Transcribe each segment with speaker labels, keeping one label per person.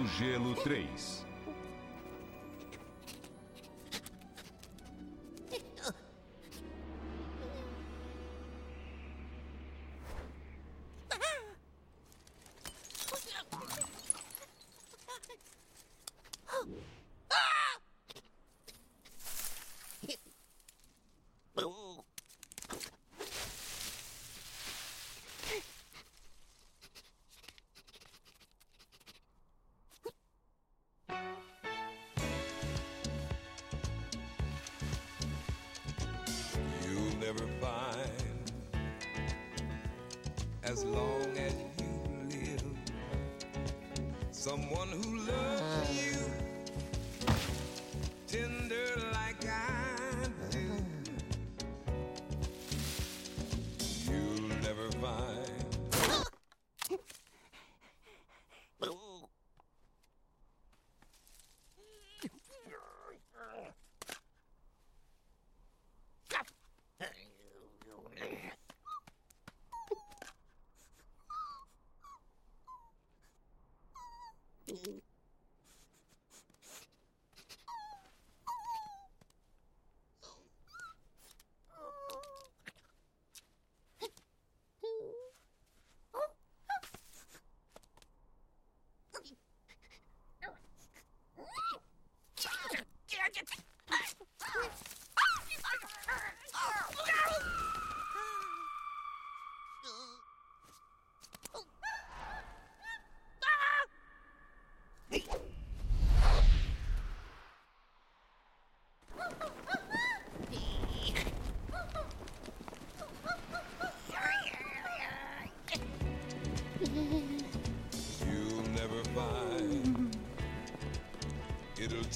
Speaker 1: do Gelo 3.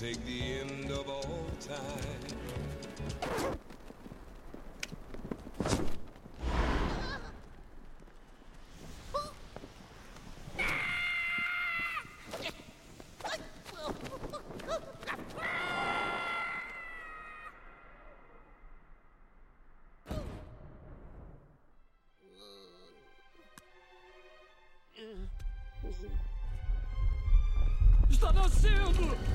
Speaker 2: Take the end of all time.
Speaker 3: Está nascendo!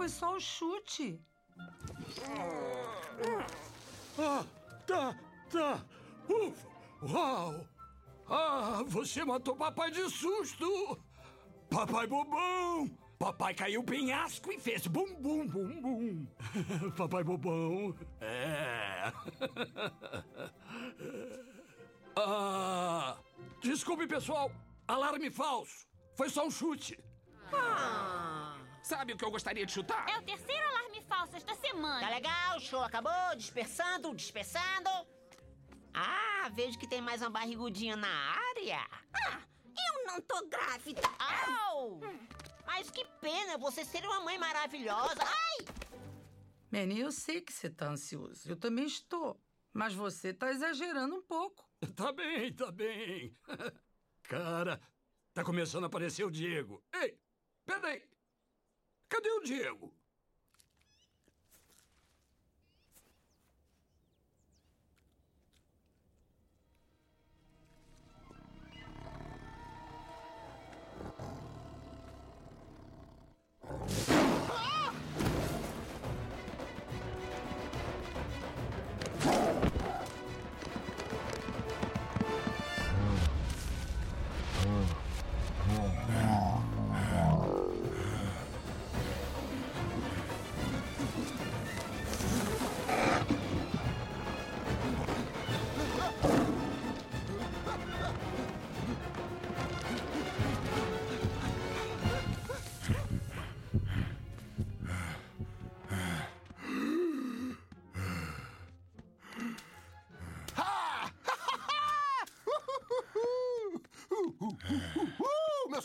Speaker 4: Foi só um chute.
Speaker 3: Ah, tá, tá. Ufa, uau. Ah, você matou papai de susto. Papai bobão. Papai caiu penhasco e fez bum, bum, bum, bum. papai bobão. É. ah, desculpe, pessoal. Alarme falso. Foi só um chute.
Speaker 5: Sabe o que eu gostaria de chutar?
Speaker 6: É o terceiro alarme falso esta semana.
Speaker 7: Tá legal, o show acabou, dispersando, dispersando. Ah, vejo que tem mais uma barrigudinha na área.
Speaker 6: Ah, eu não tô grávida.
Speaker 7: Au! Mas que pena, você seria uma mãe maravilhosa. Ai!
Speaker 4: Manny, eu sei que você tá ansioso. Eu também estou. Mas você tá exagerando um pouco.
Speaker 3: Tá bem, tá bem. Cara, tá começando a aparecer o Diego. Ei, peraí. Cadê o Diego?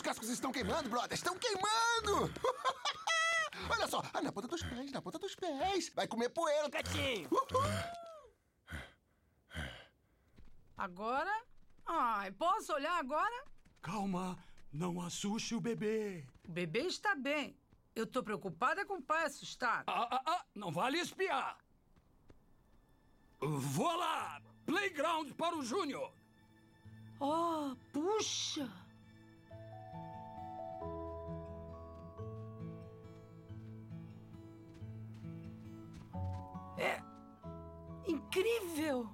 Speaker 8: Cascos estão queimando, brother! Estão queimando! Olha só, ah, na ponta dos pés, na ponta dos pés. Vai comer poeira, gatinho.
Speaker 4: Agora? Ai, posso olhar agora?
Speaker 3: Calma, não assuste o bebê.
Speaker 4: O bebê está bem. Eu tô preocupada com o pai assustado.
Speaker 3: Ah, ah, ah, não vale espiar. Vou lá! Playground para o Júnior!
Speaker 4: Oh, puxa! Incrível!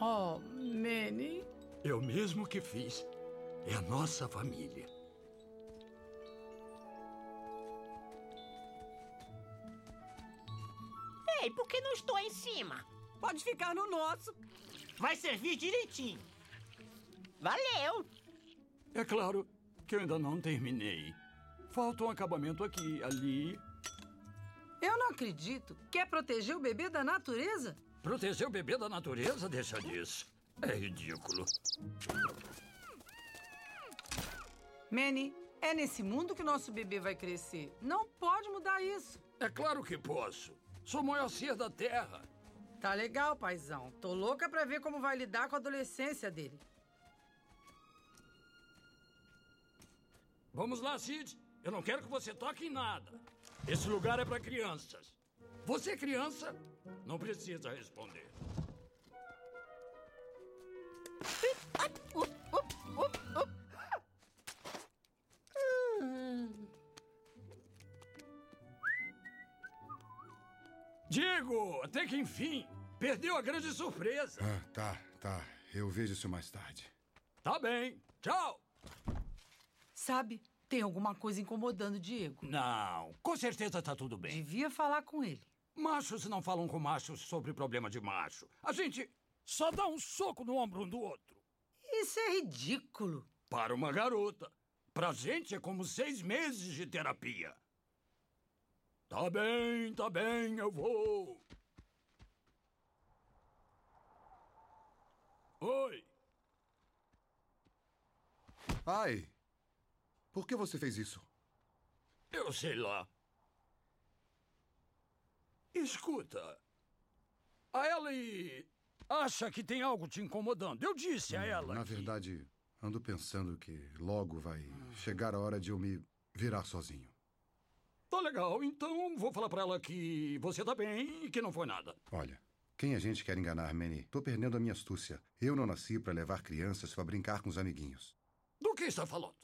Speaker 4: Oh, Manny.
Speaker 3: Eu mesmo que fiz. É a nossa família.
Speaker 7: Ei, por que não estou em cima?
Speaker 9: Pode ficar no nosso.
Speaker 7: Vai servir direitinho. Valeu!
Speaker 3: É claro que eu ainda não terminei. Falta um acabamento aqui, ali.
Speaker 4: Eu não acredito. Quer proteger o bebê da natureza?
Speaker 3: Proteger o bebê da natureza? Deixa disso. É ridículo.
Speaker 4: Manny, é nesse mundo que nosso bebê vai crescer. Não pode mudar isso.
Speaker 3: É claro que posso. Sou o maior ser da Terra.
Speaker 4: Tá legal, paizão. Tô louca pra ver como vai lidar com a adolescência dele.
Speaker 3: Vamos lá, Sid. Eu não quero que você toque em nada. Esse lugar é para crianças. Você, criança, não precisa responder. Diego, até que enfim, perdeu a grande surpresa.
Speaker 8: Ah, tá, tá. Eu vejo isso mais tarde.
Speaker 3: Tá bem. Tchau.
Speaker 4: Sabe, tem alguma coisa incomodando o Diego.
Speaker 3: Não, com certeza tá tudo bem.
Speaker 4: Devia falar com ele.
Speaker 3: Machos não falam com machos sobre problema de macho. A gente só dá um soco no ombro um do outro.
Speaker 4: Isso é ridículo.
Speaker 3: Para uma garota. Pra gente é como seis meses de terapia. Tá bem, tá bem, eu vou. Oi.
Speaker 8: Ai, por que você fez isso?
Speaker 3: Eu sei lá. Escuta. A Ellie acha que tem algo te incomodando. Eu disse a ela.
Speaker 8: Na
Speaker 3: que-
Speaker 8: verdade, ando pensando que logo vai chegar a hora de eu me virar sozinho.
Speaker 3: Tá legal, então vou falar pra ela que você tá bem e que não foi nada.
Speaker 8: Olha, quem a gente quer enganar, Manny? Tô perdendo a minha astúcia. Eu não nasci para levar crianças para brincar com os amiguinhos.
Speaker 3: Do que está falando?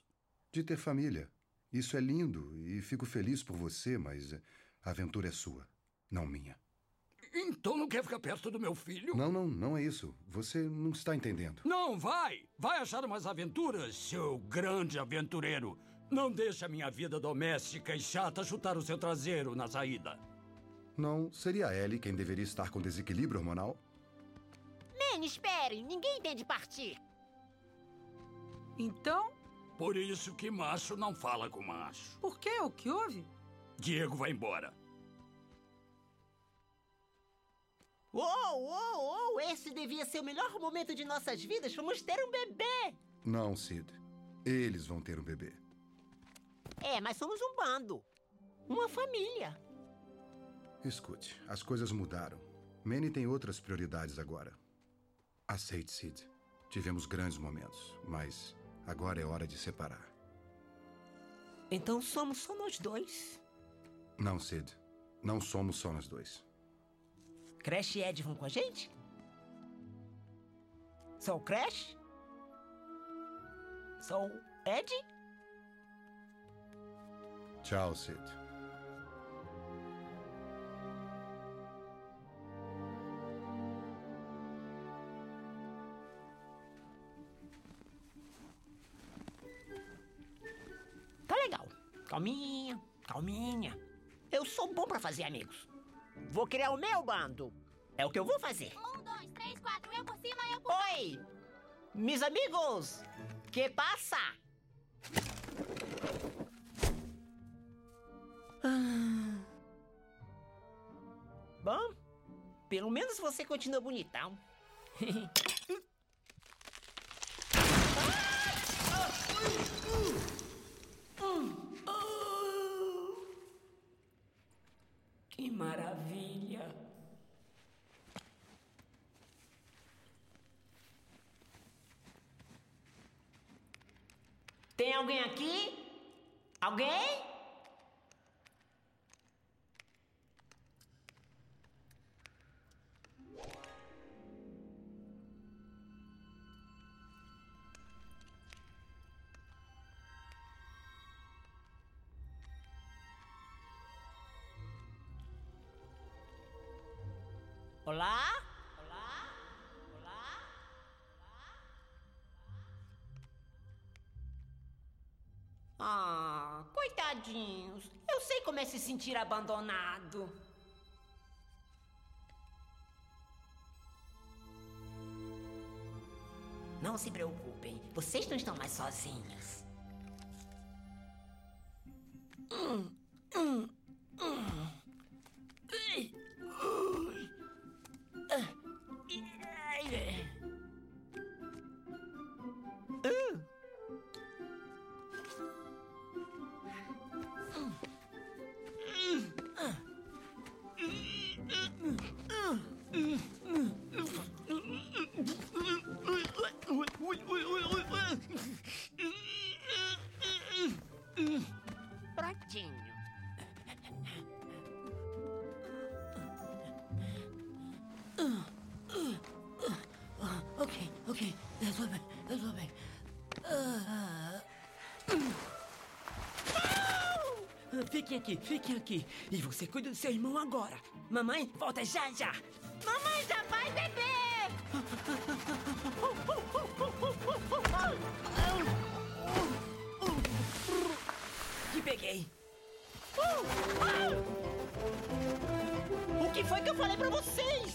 Speaker 8: De ter família. Isso é lindo e fico feliz por você, mas a aventura é sua, não minha.
Speaker 3: Então não quer ficar perto do meu filho?
Speaker 8: Não, não, não é isso. Você não está entendendo.
Speaker 3: Não, vai! Vai achar umas aventuras, seu grande aventureiro. Não deixa minha vida doméstica e chata chutar o seu traseiro na saída.
Speaker 8: Não, seria a Ellie quem deveria estar com desequilíbrio hormonal?
Speaker 10: Manny, espere. Ninguém tem de partir.
Speaker 4: Então,
Speaker 3: Por isso que macho não fala com macho.
Speaker 4: por quê? O que houve?
Speaker 3: Diego vai embora.
Speaker 7: Uou, uou, uou! Esse devia ser o melhor momento de nossas vidas. Vamos ter um bebê!
Speaker 8: Não, Sid. Eles vão ter um bebê.
Speaker 7: É, mas somos um bando. Uma família.
Speaker 8: Escute, as coisas mudaram. Manny tem outras prioridades agora. Aceite, Sid. Tivemos grandes momentos, mas agora é hora de separar.
Speaker 7: Então somos só nós dois.
Speaker 8: Não, Sid. Não somos só nós dois.
Speaker 7: Crash e Ed vão com a gente? Sou o Crash? Sou o Ed?
Speaker 8: Tchau, Sid.
Speaker 7: sou bom para fazer amigos. Vou criar o meu bando. É o que eu vou fazer.
Speaker 10: Um, dois, três, quatro. Eu por cima, eu por
Speaker 7: Oi! meus amigos! Que passa? Ah. Bom, pelo menos você continua bonitão. ah! Ah! Uh! Que maravilha! Tem alguém aqui? Alguém? Olá? Olá? Olá? Ah, coitadinhos. Eu sei como é se sentir abandonado. Não se preocupem, vocês não estão mais sozinhos. Aqui, fiquem aqui. E você cuida do seu irmão agora. Mamãe, volta já já.
Speaker 10: Mamãe já vai beber!
Speaker 7: Te peguei. O que foi que eu falei pra vocês?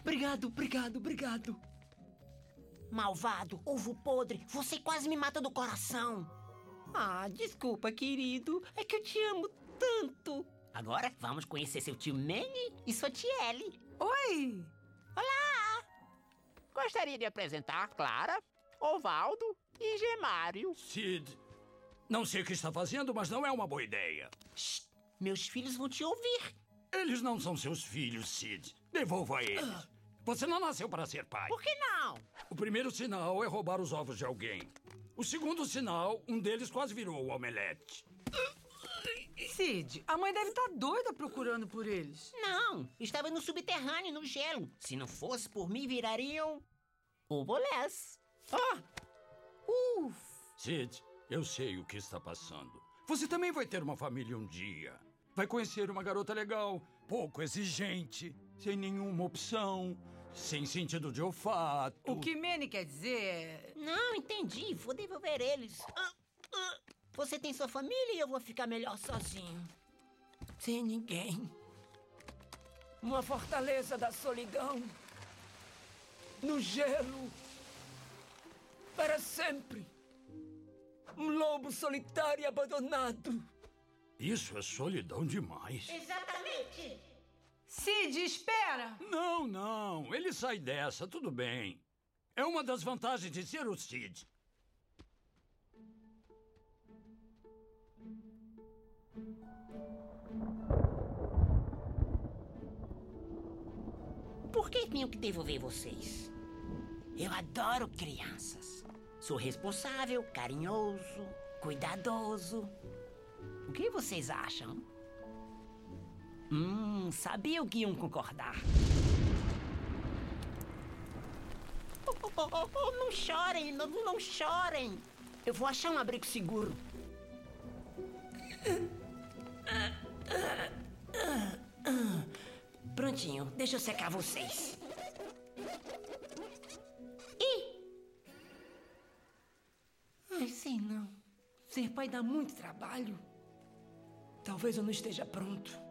Speaker 7: Obrigado, obrigado, obrigado. Malvado, ovo podre, você quase me mata do coração. Ah, desculpa, querido. É que eu te amo tanto. Agora vamos conhecer seu tio Manny e sua tia Ellie.
Speaker 4: Oi!
Speaker 7: Gostaria de apresentar Clara, Ovaldo e Gemário.
Speaker 3: Sid, não sei o que está fazendo, mas não é uma boa ideia.
Speaker 7: Shh, meus filhos vão te ouvir.
Speaker 3: Eles não são seus filhos, Sid. Devolva eles. Você não nasceu para ser pai.
Speaker 7: Por que não?
Speaker 3: O primeiro sinal é roubar os ovos de alguém. O segundo sinal, um deles quase virou o omelete.
Speaker 4: Cid, a mãe deve estar doida procurando por eles.
Speaker 7: Não, estava no subterrâneo, no gelo. Se não fosse por mim, virariam. Obolés. Ah! Uf!
Speaker 3: Sid, eu sei o que está passando. Você também vai ter uma família um dia. Vai conhecer uma garota legal, pouco exigente, sem nenhuma opção, sem sentido de olfato.
Speaker 4: O que Manny quer dizer é.
Speaker 7: Não, entendi. Vou devolver eles. Ah, ah. Você tem sua família e eu vou ficar melhor sozinho. Sem ninguém.
Speaker 9: Uma fortaleza da solidão. No gelo. Para sempre. Um lobo solitário e abandonado.
Speaker 3: Isso é solidão demais.
Speaker 10: Exatamente.
Speaker 4: Cid, espera!
Speaker 3: Não, não. Ele sai dessa, tudo bem. É uma das vantagens de ser o Cid.
Speaker 7: Por que tenho que devolver vocês? Eu adoro crianças. Sou responsável, carinhoso, cuidadoso. O que vocês acham? Hum, sabia que iam concordar. Oh, oh, oh, oh, não chorem, não, não chorem. Eu vou achar um abrigo seguro. Prontinho, deixa eu secar vocês. Ih! Ai, sei não. Ser pai dá muito trabalho.
Speaker 9: Talvez eu não esteja pronto.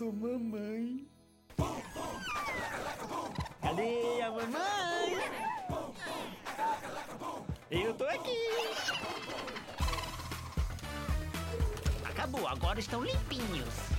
Speaker 9: Sou mamãe.
Speaker 7: Cadê a mamãe? Eu tô aqui. Acabou, agora estão limpinhos.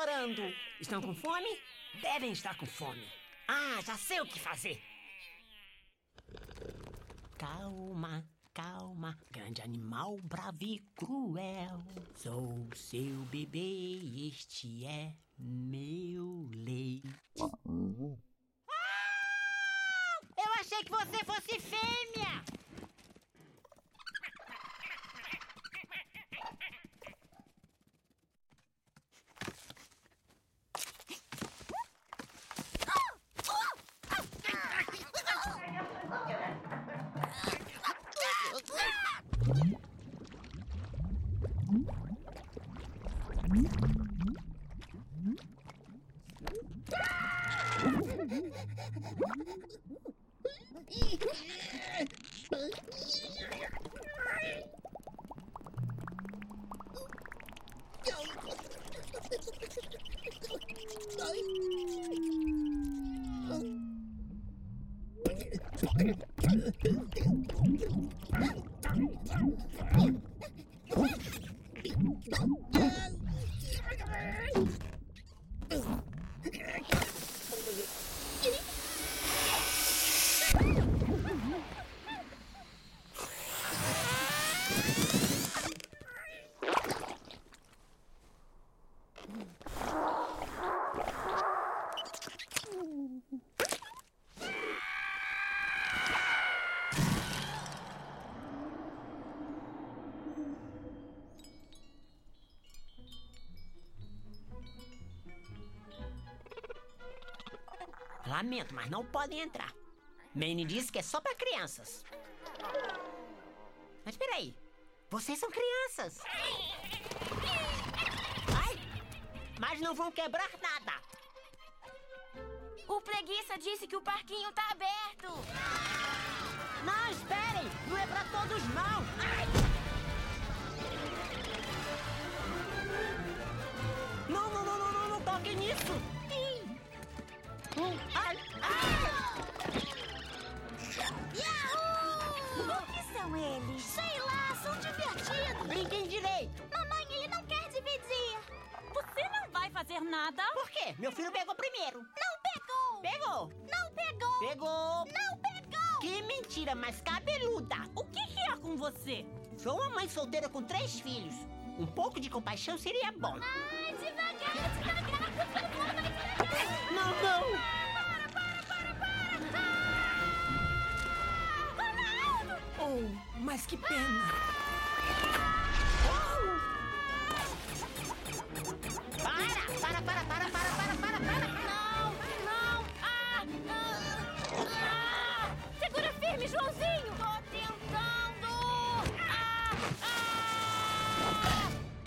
Speaker 7: Chorando? Estão com fome? Devem estar com fome. Ah, já sei o que fazer. Calma, calma, grande animal bravo e cruel. Sou seu bebê e este é meu leite.
Speaker 10: Eu achei que você fosse fêmea.
Speaker 7: Huh? Mas não podem entrar. Manny disse que é só pra crianças. Mas peraí, vocês são crianças. Ai, mas não vão quebrar nada.
Speaker 6: O preguiça disse que o parquinho tá aberto.
Speaker 7: Não, esperem! Não é pra todos, não! Ai!
Speaker 6: Fazer nada?
Speaker 7: Por quê? Meu filho pegou primeiro!
Speaker 6: Não pegou!
Speaker 7: Pegou!
Speaker 6: Não pegou!
Speaker 7: Pegou!
Speaker 6: Não pegou!
Speaker 7: Que mentira mais cabeluda!
Speaker 6: O que, que é com você?
Speaker 7: Sou uma mãe solteira com três filhos. Um pouco de compaixão seria bom.
Speaker 6: Ai, devagar, devagar. Por favor, mais devagar.
Speaker 7: Não, não!
Speaker 6: Para, para, para, para. Ah! Ronaldo!
Speaker 9: Oh, mas que pena.
Speaker 7: Para!
Speaker 6: Joãozinho. Tô tentando. Ah,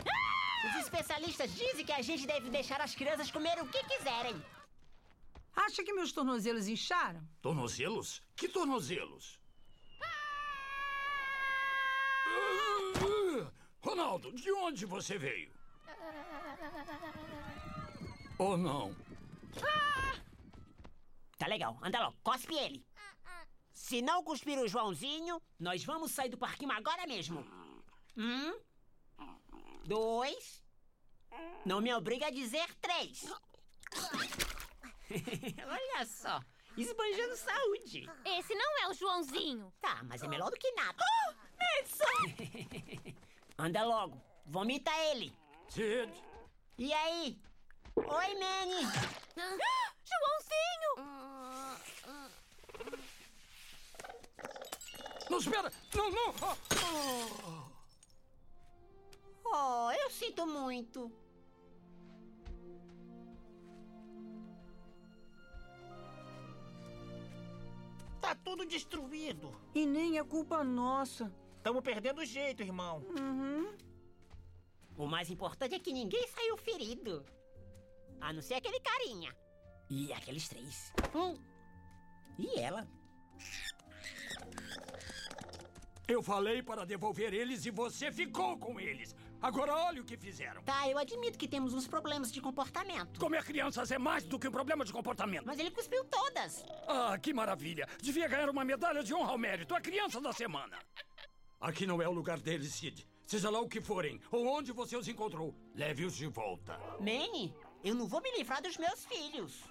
Speaker 6: ah.
Speaker 7: Os especialistas dizem que a gente deve deixar as crianças comer o que quiserem.
Speaker 4: Acha que meus tornozelos incharam?
Speaker 3: Tornozelos? Que tornozelos? Ronaldo, de onde você veio? Ou não?
Speaker 7: Tá legal, anda logo, cospe ele. Se não cuspir o Joãozinho, nós vamos sair do parquinho agora mesmo. Um, dois, não me obriga a dizer três. Olha só, esbanjando saúde.
Speaker 6: Esse não é o Joãozinho.
Speaker 7: Tá, mas é melhor do que nada. Anda logo, vomita ele.
Speaker 3: Sid,
Speaker 7: E aí? Oi, Manny.
Speaker 6: Ah, Joãozinho!
Speaker 3: Não espera! Não, não! Ah,
Speaker 7: Oh, eu sinto muito.
Speaker 5: Tá tudo destruído.
Speaker 11: E nem é culpa nossa.
Speaker 5: Tamo perdendo o jeito, irmão.
Speaker 7: O mais importante é que ninguém saiu ferido. A não ser aquele carinha. E aqueles três. Hum. E ela?
Speaker 3: Eu falei para devolver eles e você ficou com eles. Agora olha o que fizeram.
Speaker 7: Tá, eu admito que temos uns problemas de comportamento.
Speaker 3: Comer crianças é mais do que um problema de comportamento.
Speaker 7: Mas ele cuspiu todas.
Speaker 3: Ah, que maravilha! Devia ganhar uma medalha de honra ao mérito, a criança da semana. Aqui não é o lugar deles, Sid. Seja lá o que forem, ou onde você os encontrou, leve-os de volta.
Speaker 7: Manny, eu não vou me livrar dos meus filhos.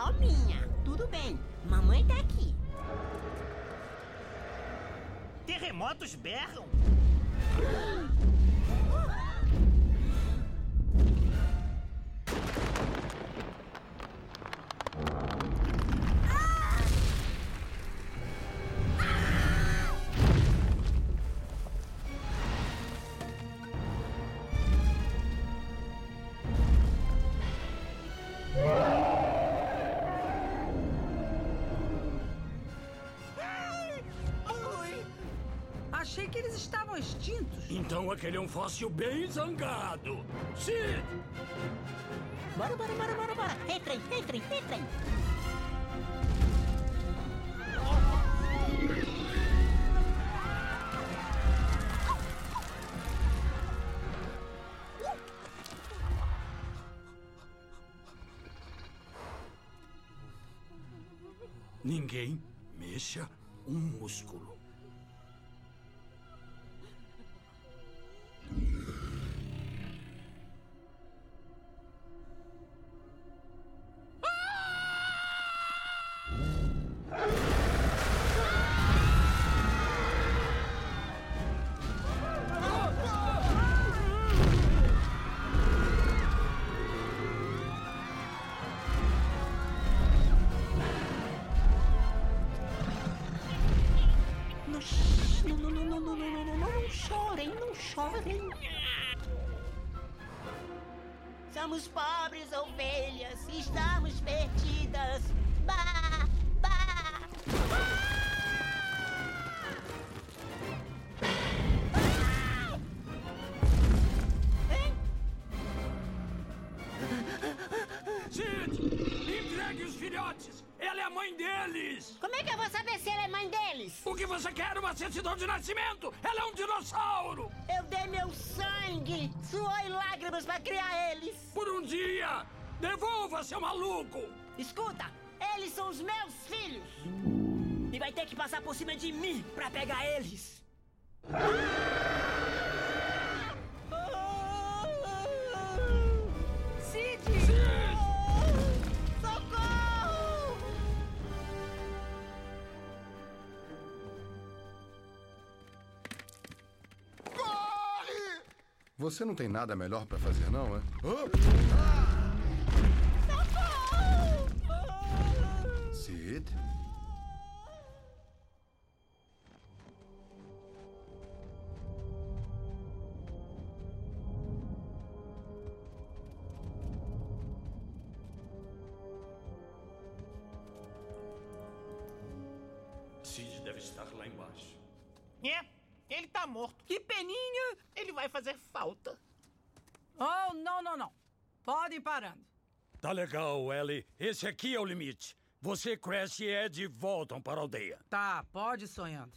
Speaker 7: Calminha, tudo bem. Mamãe tá aqui.
Speaker 5: Terremotos berram.
Speaker 3: Aquele é um fóssil bem zangado. Sid!
Speaker 7: Bora, bora, bora, bora, bora. Entrem, entrem, entrem.
Speaker 3: Ninguém mexa um músculo. Você quer? Uma certidão de nascimento. Ela é um dinossauro.
Speaker 10: Eu dei meu sangue, suor e lágrimas pra criar eles.
Speaker 3: Por um dia. Devolva, seu maluco.
Speaker 7: Escuta, eles são os meus filhos. E vai ter que passar por cima de mim pra pegar eles.
Speaker 4: Cid!
Speaker 7: Socorro!
Speaker 8: Você não tem nada melhor pra fazer, não, é? Sid?
Speaker 3: Sid
Speaker 5: Ele vai fazer falta.
Speaker 4: Oh, não, não, não. Pode ir parando.
Speaker 3: Tá legal, Ellie. Esse aqui é o limite. Você, Crash e Ed voltam para a aldeia.
Speaker 4: Tá, pode ir sonhando.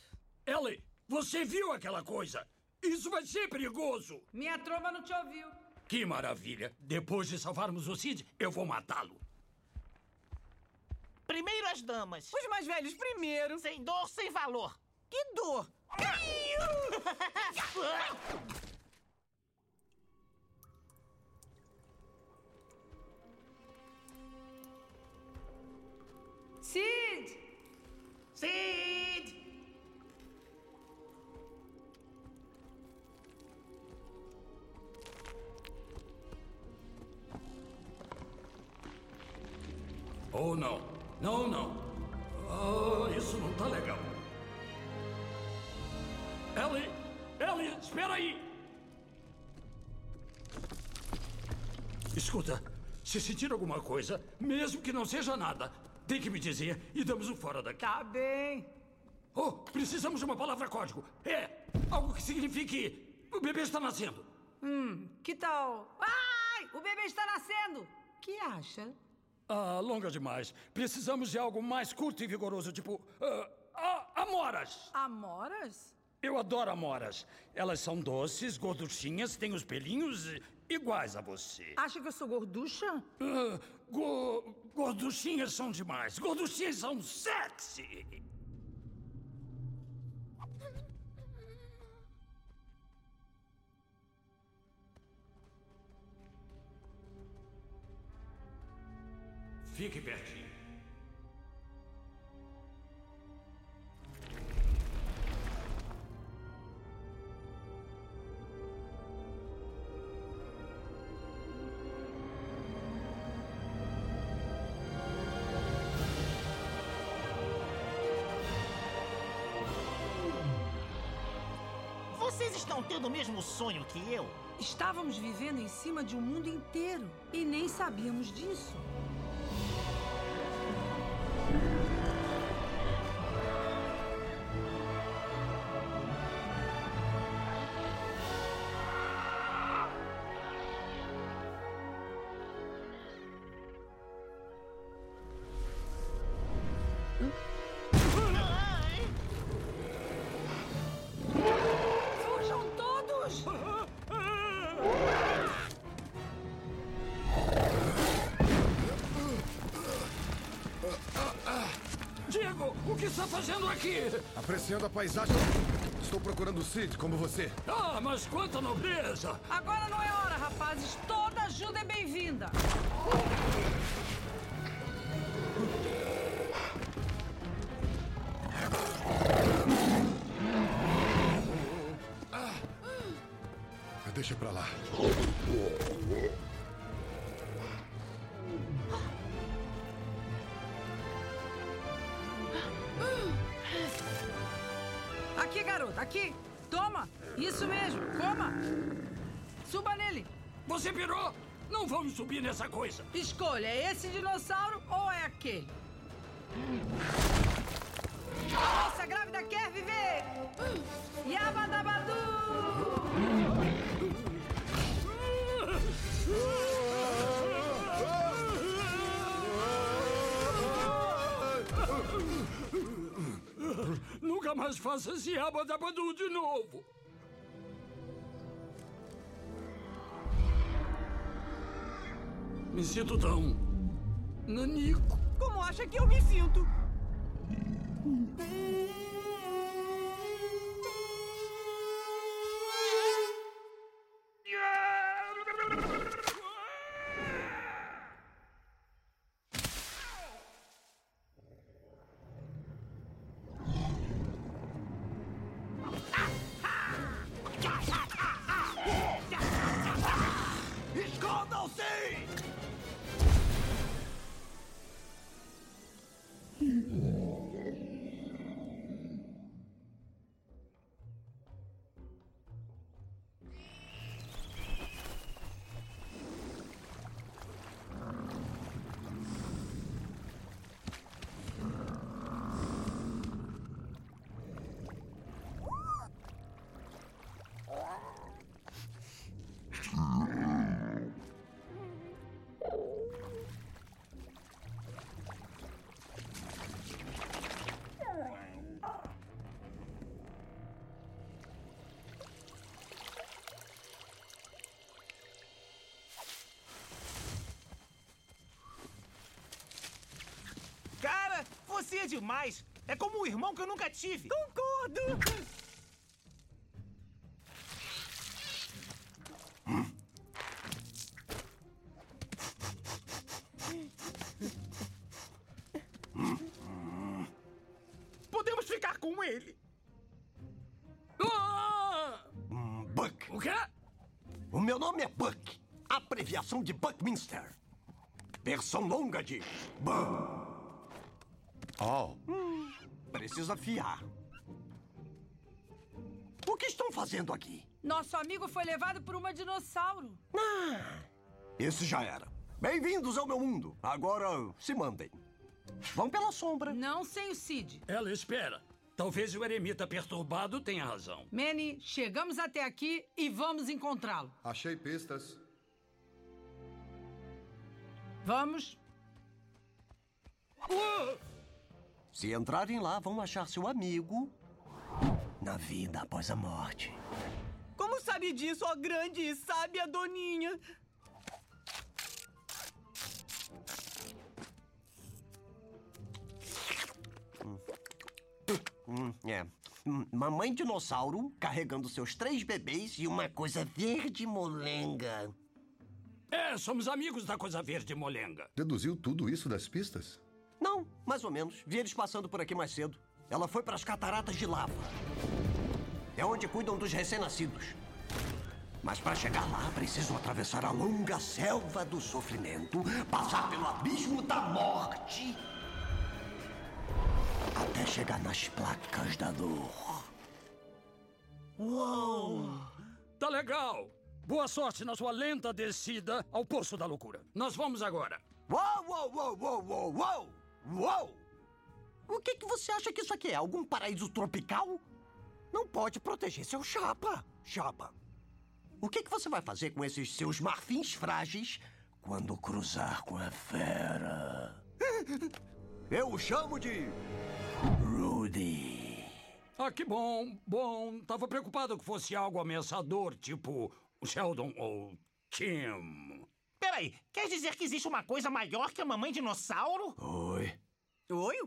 Speaker 3: Ellie, você viu aquela coisa? Isso vai ser perigoso.
Speaker 4: Minha tromba não te ouviu.
Speaker 3: Que maravilha. Depois de salvarmos o Sid, eu vou matá-lo.
Speaker 5: Primeiro as damas.
Speaker 11: Os mais velhos primeiro.
Speaker 5: Sem dor, sem valor.
Speaker 11: Que dor!
Speaker 4: Cid!
Speaker 5: Sid!
Speaker 3: Oh, não. Não, não. Oh, isso não tá legal. Ellie! Ellie, espera aí! Escuta, se sentir alguma coisa, mesmo que não seja nada, tem que me dizer e damos o fora daqui.
Speaker 4: Tá bem.
Speaker 3: Oh, precisamos de uma palavra código. É, algo que signifique o bebê está nascendo.
Speaker 4: Hum, que tal? Ai! O bebê está nascendo! Que acha?
Speaker 3: Ah, longa demais. Precisamos de algo mais curto e vigoroso, tipo. ah, ah, amoras!
Speaker 4: Amoras?
Speaker 3: Eu adoro amoras. Elas são doces, gorduchinhas, têm os pelinhos iguais a você.
Speaker 4: Acha que eu sou gorducha?
Speaker 3: Ah, go- gorduchinhas são demais. Gorduchinhas são sexy. Fique pertinho.
Speaker 5: Tendo o mesmo sonho que eu?
Speaker 4: Estávamos vivendo em cima de um mundo inteiro e nem sabíamos disso.
Speaker 3: Aqui?
Speaker 8: Apreciando a paisagem. Estou procurando o Sid, como você.
Speaker 3: Ah, mas quanta nobreza!
Speaker 4: Agora não é hora, rapazes. Toda ajuda é bem-vinda.
Speaker 3: Você pirou? Não vamos subir nessa coisa.
Speaker 4: Escolha, é esse dinossauro ou é aquele? A moça grávida quer viver! Yabadabadu!
Speaker 3: Nunca mais faça esse abadabadu de novo. Me sinto tão... nanico.
Speaker 11: Como acha que eu me sinto?
Speaker 3: Escondam-se!
Speaker 5: Yeah. Você é demais. É como um irmão que eu nunca tive.
Speaker 11: Concordo.
Speaker 5: Podemos ficar com ele.
Speaker 3: Ah!
Speaker 12: Buck.
Speaker 3: O quê?
Speaker 12: O meu nome é Buck. Abreviação de Buckminster. Versão longa de Buck. Oh. Precisa afiar. O que estão fazendo aqui?
Speaker 4: Nosso amigo foi levado por uma dinossauro.
Speaker 12: Esse já era. Bem-vindos ao meu mundo. Agora se mandem. Vão pela sombra.
Speaker 4: Não sem o Cid.
Speaker 3: Ela espera. Talvez o eremita perturbado tenha razão.
Speaker 4: Manny, chegamos até aqui e vamos encontrá-lo.
Speaker 8: Achei pistas.
Speaker 4: Vamos.
Speaker 12: Se entrarem lá, vão achar seu amigo na vida após a morte.
Speaker 11: Como sabe disso, ó grande e sábia doninha?
Speaker 12: Hum, é. Hum, Mamãe dinossauro carregando seus três bebês e uma coisa verde molenga.
Speaker 3: É, somos amigos da coisa verde molenga.
Speaker 8: Deduziu tudo isso das pistas?
Speaker 12: Não, mais ou menos. Vi eles passando por aqui mais cedo. Ela foi para as cataratas de lava. É onde cuidam dos recém-nascidos. Mas para chegar lá, precisam atravessar a longa selva do sofrimento, passar pelo abismo da morte, até chegar nas placas da dor.
Speaker 3: Uou! Tá legal. Boa sorte na sua lenta descida ao Poço da Loucura. Nós vamos agora.
Speaker 12: Uou, uou, uou, uou, uou, uou! Uou! O que, que você acha que isso aqui é? Algum paraíso tropical? Não pode proteger seu chapa. Chapa. O que, que você vai fazer com esses seus marfins frágeis quando cruzar com a fera? Eu o chamo de. Rudy.
Speaker 3: Ah, que bom, bom. Tava preocupado que fosse algo ameaçador, tipo Sheldon ou Tim.
Speaker 5: Peraí, quer dizer que existe uma coisa maior que a mamãe dinossauro?
Speaker 12: Oi.
Speaker 11: Oi?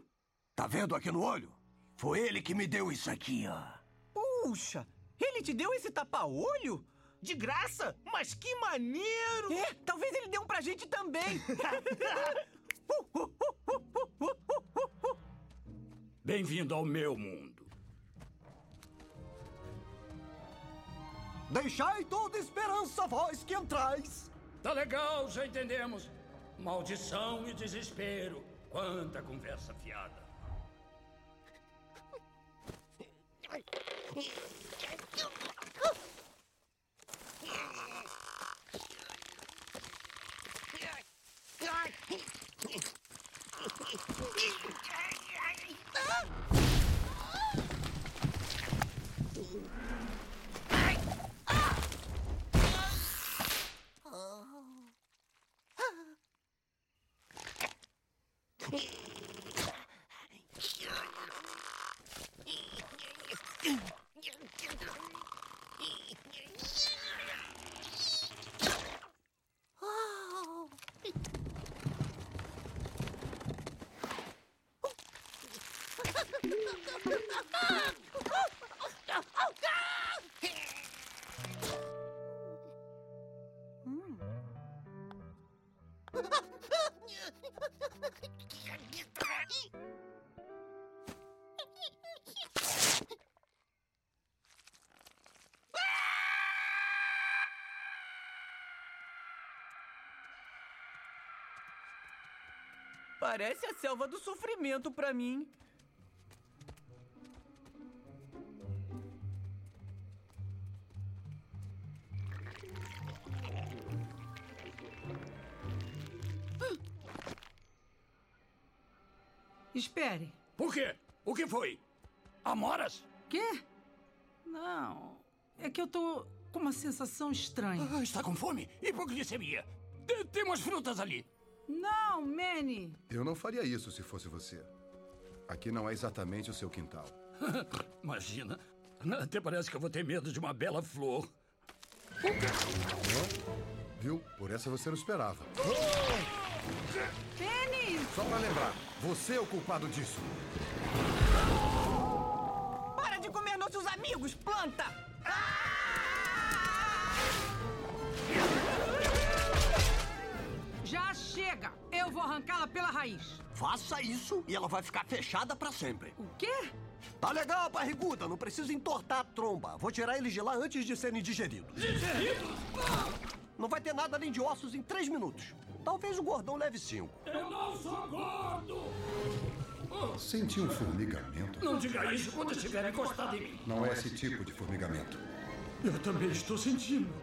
Speaker 12: Tá vendo aqui no olho? Foi ele que me deu isso aqui, ó.
Speaker 11: Puxa, ele te deu esse tapa-olho?
Speaker 5: De graça? Mas que maneiro!
Speaker 11: É, talvez ele dê um pra gente também.
Speaker 3: Bem-vindo ao meu mundo.
Speaker 12: Deixai toda esperança, vós que entrais.
Speaker 3: Tá legal, já entendemos. Maldição e desespero. Quanta conversa fiada.
Speaker 11: Parece a selva do sofrimento pra mim.
Speaker 4: Espere.
Speaker 3: Por quê? O que foi? Amoras?
Speaker 4: Quê? Não. É que eu tô com uma sensação estranha.
Speaker 3: Ah, está com fome? Hipoglicemia. Tem, tem umas frutas ali.
Speaker 4: Não, Manny.
Speaker 8: Eu não faria isso se fosse você. Aqui não é exatamente o seu quintal.
Speaker 3: Imagina. Até parece que eu vou ter medo de uma bela flor.
Speaker 8: Viu? Por essa você não esperava.
Speaker 4: Manny!
Speaker 8: Só pra lembrar, você é o culpado disso.
Speaker 11: Para de comer nossos amigos, planta!
Speaker 4: Já vou arrancá-la pela raiz.
Speaker 12: Faça isso e ela vai ficar fechada pra sempre.
Speaker 4: O quê?
Speaker 12: Tá legal, barriguda. Não precisa entortar a tromba. Vou tirar eles de lá antes de serem digeridos.
Speaker 3: Digeridos?
Speaker 12: Não vai ter nada além de ossos em três minutos. Talvez o gordão leve cinco.
Speaker 3: Eu não sou gordo!
Speaker 8: Senti um formigamento.
Speaker 3: Não diga isso quando estiver encostado em mim.
Speaker 8: Não é esse tipo de formigamento.
Speaker 3: Eu também estou sentindo.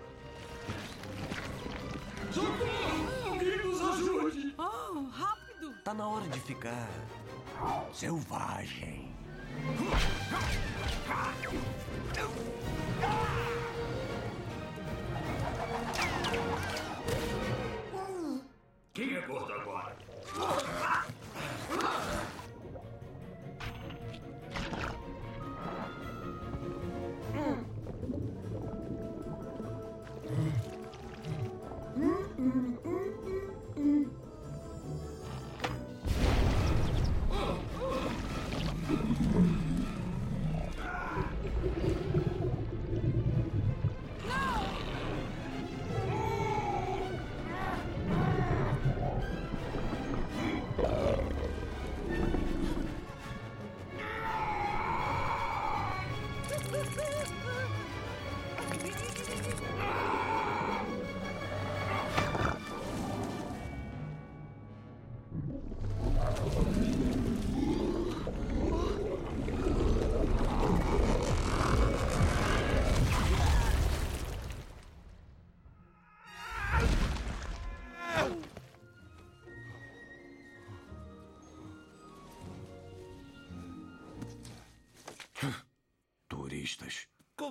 Speaker 3: Socorro! Alguém nos ajude!
Speaker 4: Oh, rápido!
Speaker 12: Tá na hora de ficar selvagem.
Speaker 3: Quem é gordo agora?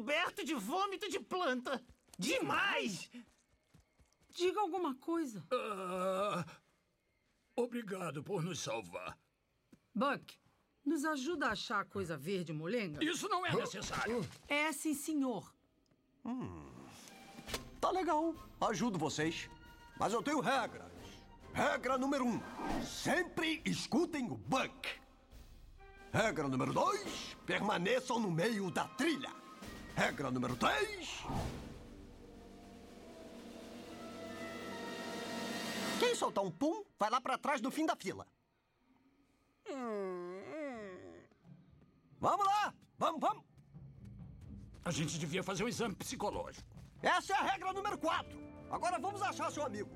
Speaker 5: Coberto de vômito de planta. Demais!
Speaker 4: Diga alguma coisa.
Speaker 3: Ah, obrigado por nos salvar.
Speaker 4: Buck, nos ajuda a achar a coisa verde molenga?
Speaker 3: Isso não é necessário.
Speaker 4: É sim, senhor.
Speaker 12: Tá legal. Ajudo vocês. Mas eu tenho regras. Regra número um: sempre escutem o Buck. Regra número dois: permaneçam no meio da trilha. Regra número três. Quem soltar um pum, vai lá pra trás do fim da fila. Vamos lá! Vamos, vamos!
Speaker 3: A gente devia fazer um exame psicológico.
Speaker 12: Essa é a regra número 4. Agora vamos achar seu amigo.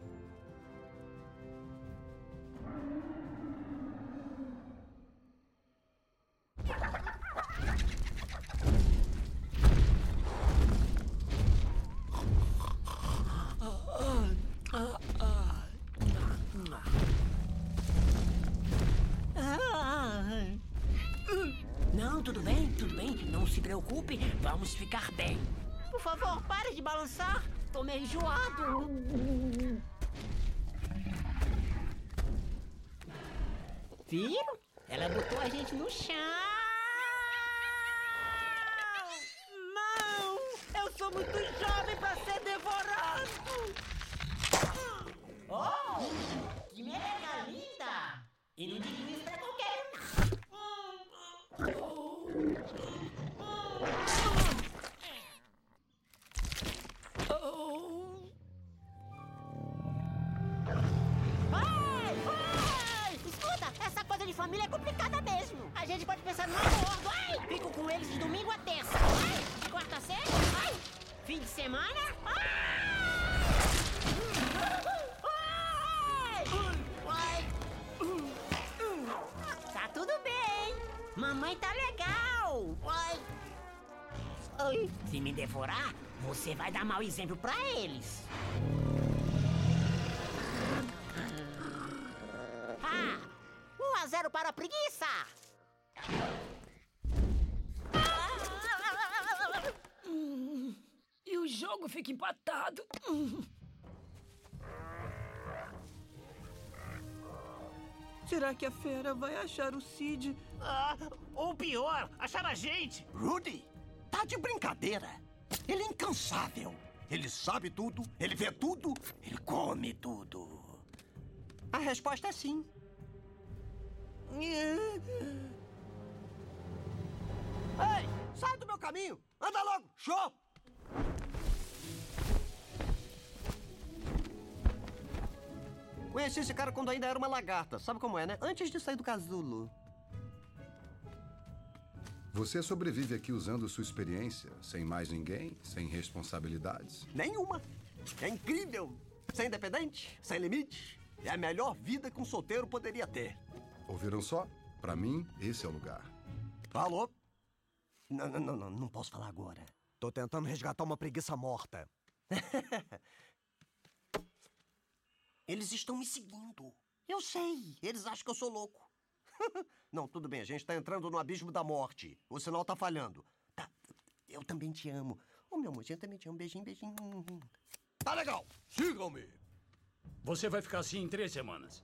Speaker 7: Tudo bem, tudo bem. Não se preocupe, vamos ficar bem.
Speaker 10: Por favor, pare de balançar. Tô meio enjoado.
Speaker 7: Viram? Ela botou a gente no chão. Devorar, você vai dar mau exemplo pra eles. Ah! 1 a 0 para a preguiça!
Speaker 9: E o jogo fica empatado.
Speaker 11: Será que a fera vai achar o Cid?
Speaker 5: Ah, ou pior, achar a gente.
Speaker 12: Rudy, tá de brincadeira. Ele é incansável. Ele sabe tudo, ele vê tudo, ele come tudo. A resposta é sim. Ei, sai do meu caminho! Anda logo! Show! Conheci esse cara quando ainda era uma lagarta. Sabe como é, né? Antes de sair do casulo.
Speaker 8: Você sobrevive aqui usando sua experiência, sem mais ninguém, sem responsabilidades.
Speaker 12: Nenhuma. É incrível. Ser independente, sem limite. É a melhor vida que um solteiro poderia ter.
Speaker 8: Ouviram só? Pra mim, esse é o lugar.
Speaker 12: Alô? Não, não, não, não, não posso falar agora. Tô tentando resgatar uma preguiça morta. Eles estão me seguindo. Eu sei. Eles acham que eu sou louco. não, tudo bem. A gente tá entrando no abismo da morte. O sinal tá falhando. Tá. Eu também te amo. Ô, meu amorzinho, eu também te amo. Beijinho, beijinho.
Speaker 3: Tá legal. Sigam-me. Você vai ficar assim em três semanas.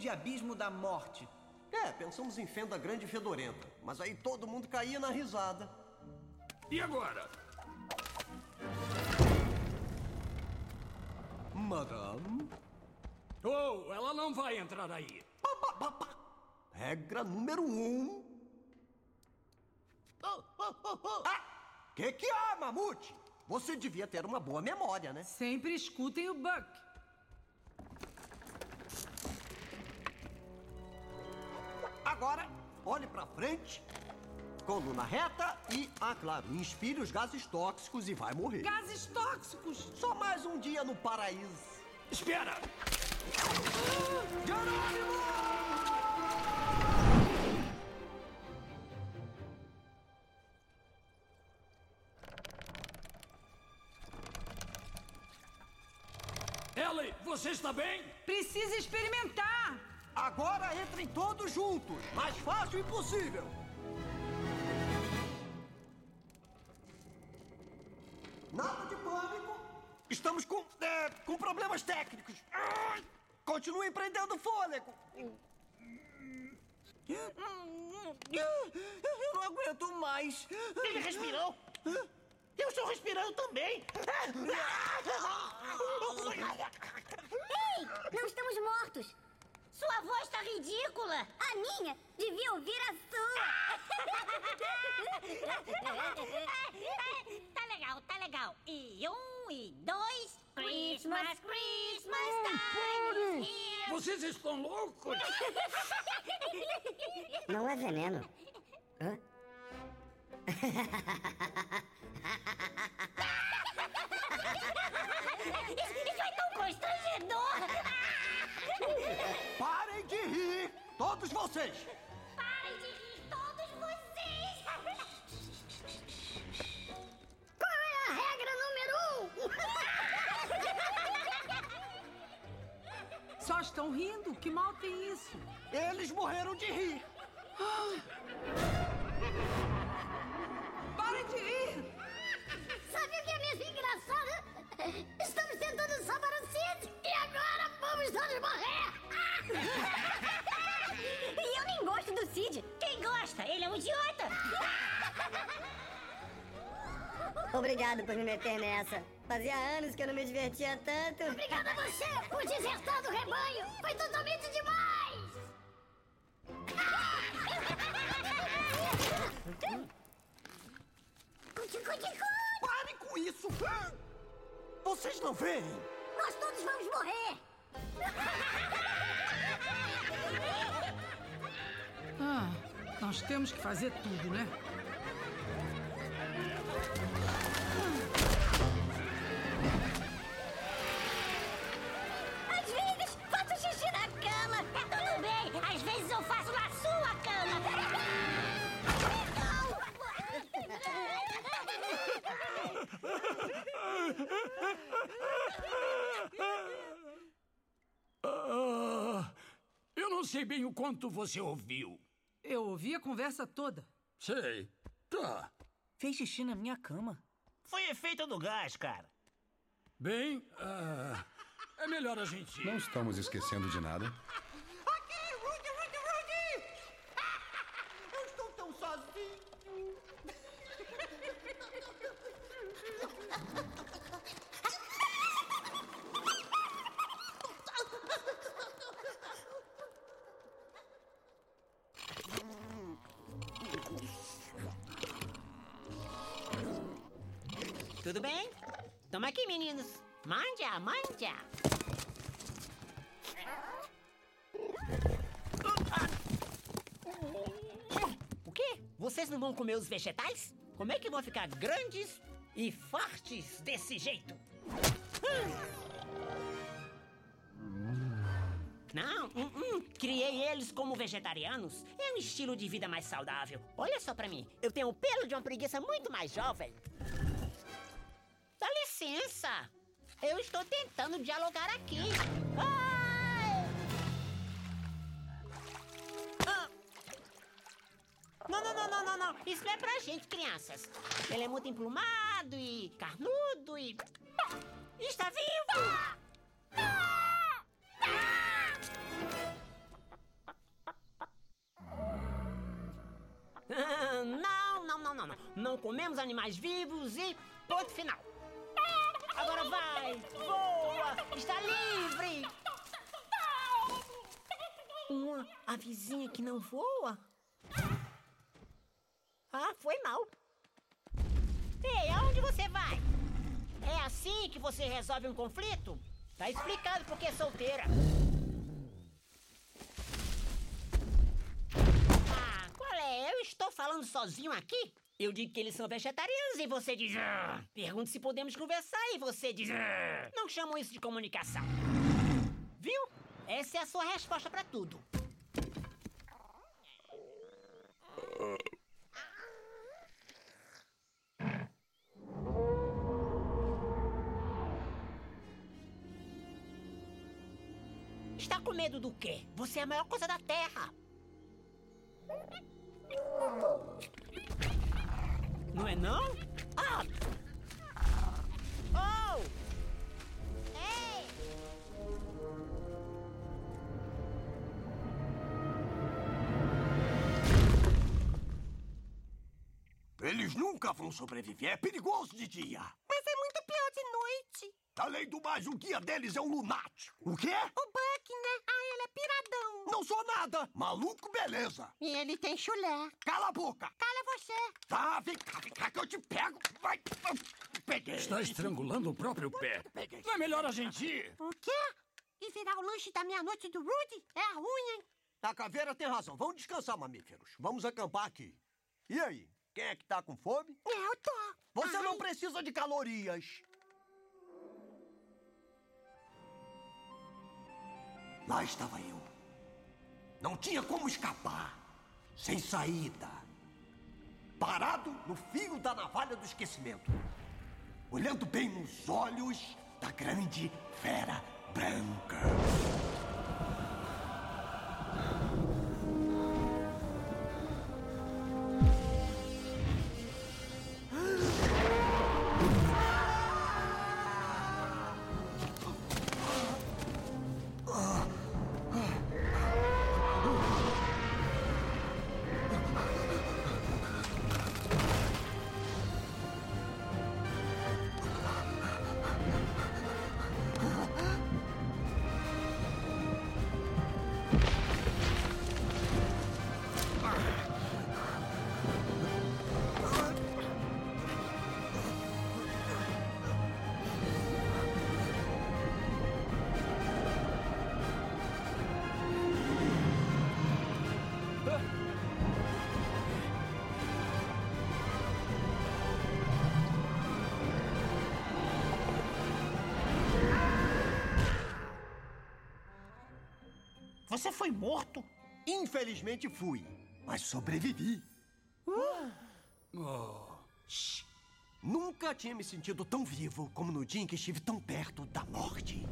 Speaker 13: De Abismo da Morte?
Speaker 12: É, pensamos em fenda grande e fedorenta. Mas aí todo mundo caía na risada.
Speaker 3: E agora?
Speaker 12: Madame?
Speaker 3: Oh, ela não vai entrar aí.
Speaker 12: Regra número um. Ah, que que há, Mamute? Você devia ter uma boa memória, né?
Speaker 4: Sempre escutem o Buck.
Speaker 12: Agora, olhe pra frente, coluna reta e, ah, claro, inspire os gases tóxicos e vai morrer.
Speaker 4: Gases tóxicos?
Speaker 12: Só mais um dia no paraíso.
Speaker 3: Espera! Ellie, você está bem?
Speaker 4: Precisa experimentar.
Speaker 12: Agora entrem todos juntos. Mais fácil impossível. Nada de pânico. Estamos com, é, com problemas técnicos. Ai, Continue prendendo fôlego.
Speaker 11: Eu não aguento mais.
Speaker 5: Ele respirou. Eu estou respirando também.
Speaker 14: Ei, não estamos mortos.
Speaker 10: Sua voz tá ridícula.
Speaker 14: A minha devia ouvir a
Speaker 10: tá legal, tá legal. E um, e dois. Christmas, Christmas time here.
Speaker 3: Vocês estão loucos?
Speaker 14: Não é veneno. Hã?
Speaker 10: Isso, isso é tão constrangedor.
Speaker 12: Parem de rir, todos vocês.
Speaker 10: Parem de rir, todos vocês.
Speaker 14: Qual é a regra número um?
Speaker 4: estão rindo. Que mal tem isso?
Speaker 12: Eles morreram de rir.
Speaker 4: Parem de rir!
Speaker 14: Sabe o que é mesmo engraçado? Estamos tentando salvar o Cid e agora vamos todos morrer! e eu nem gosto do Cid.
Speaker 10: Quem gosta? Ele é um idiota.
Speaker 14: Obrigado por me meter nessa. Fazia anos que eu não me divertia tanto. Obrigada a você por desertar do rebanho. Foi totalmente demais.
Speaker 12: Pare com isso! Vocês não veem?
Speaker 14: Nós todos vamos morrer.
Speaker 4: Ah, nós temos que fazer tudo, né?
Speaker 3: Não sei bem o quanto você ouviu.
Speaker 4: Eu ouvi a conversa toda.
Speaker 3: Sei. Tá.
Speaker 11: Fez xixi na minha cama.
Speaker 5: Foi efeito do gás, cara.
Speaker 3: Bem, ah, é melhor a gente.
Speaker 8: Não estamos esquecendo de nada.
Speaker 12: Aqui, Rudy, Rudy, Rudy! Eu estou tão sozinho.
Speaker 7: Tudo bem? Toma aqui, meninos. Manja, manja. O quê? Vocês não vão comer os vegetais? Como é que vão ficar grandes e fortes desse jeito? Não, hum, hum, criei eles como vegetarianos. É um estilo de vida mais saudável. Olha só pra mim, eu tenho o pelo de uma preguiça muito mais jovem. Licença! Eu estou tentando dialogar aqui. Ai! Ah! Não, não, não, não, não, não. Isso não é pra gente, crianças. Ele é muito emplumado e carnudo e. Está vivo! Ah, Não, não, não, não, não. Não comemos animais vivos e ponto final. Agora vai, voa, está livre. Uma avezinha que não voa? Ah, foi mal. Ei, aonde você vai? É assim que você resolve um conflito? Tá explicado porque é solteira. Ah, qual é? Eu estou falando sozinho aqui? Eu digo que eles são vegetarianos e você diz. "Ah". Pergunto se podemos conversar e você diz. "Ah". Não chamam isso de comunicação. Viu? Essa é a sua resposta pra tudo. Está com medo do quê? Você é a maior coisa da Terra. Não é não? Ah! Oh! Ei!
Speaker 12: Eles nunca vão sobreviver. É perigoso de dia.
Speaker 15: Mas é muito pior de noite.
Speaker 12: Além do mais, o guia deles é um lunático. O quê?
Speaker 15: O Buck, né? Ah, ele é piradão.
Speaker 12: Não sou nada. Maluco, beleza.
Speaker 15: E ele tem chulé.
Speaker 12: Cala a boca.
Speaker 15: Cala você.
Speaker 12: Tá, vem cá, vem cá que eu te pego. Vai. Peguei.
Speaker 3: Está estrangulando o próprio pé.
Speaker 12: Peguei.
Speaker 3: Não é melhor a gente ir?
Speaker 15: O quê? E virar o lanche da meia-noite do Rudy? É ruim, hein?
Speaker 12: A caveira tem razão. Vamos descansar, mamíferos. Vamos acampar aqui. E aí? Quem é que tá com fome?
Speaker 15: Eu tô.
Speaker 12: Você
Speaker 15: Ai.
Speaker 12: não precisa de calorias. Lá estava eu. Não tinha como escapar. Sem saída. Parado no fio da navalha do esquecimento. Olhando bem nos olhos da grande fera branca. Infelizmente fui, mas sobrevivi.
Speaker 3: Oh.
Speaker 12: Shh. Nunca tinha me sentido tão vivo como no dia em que estive tão perto da morte.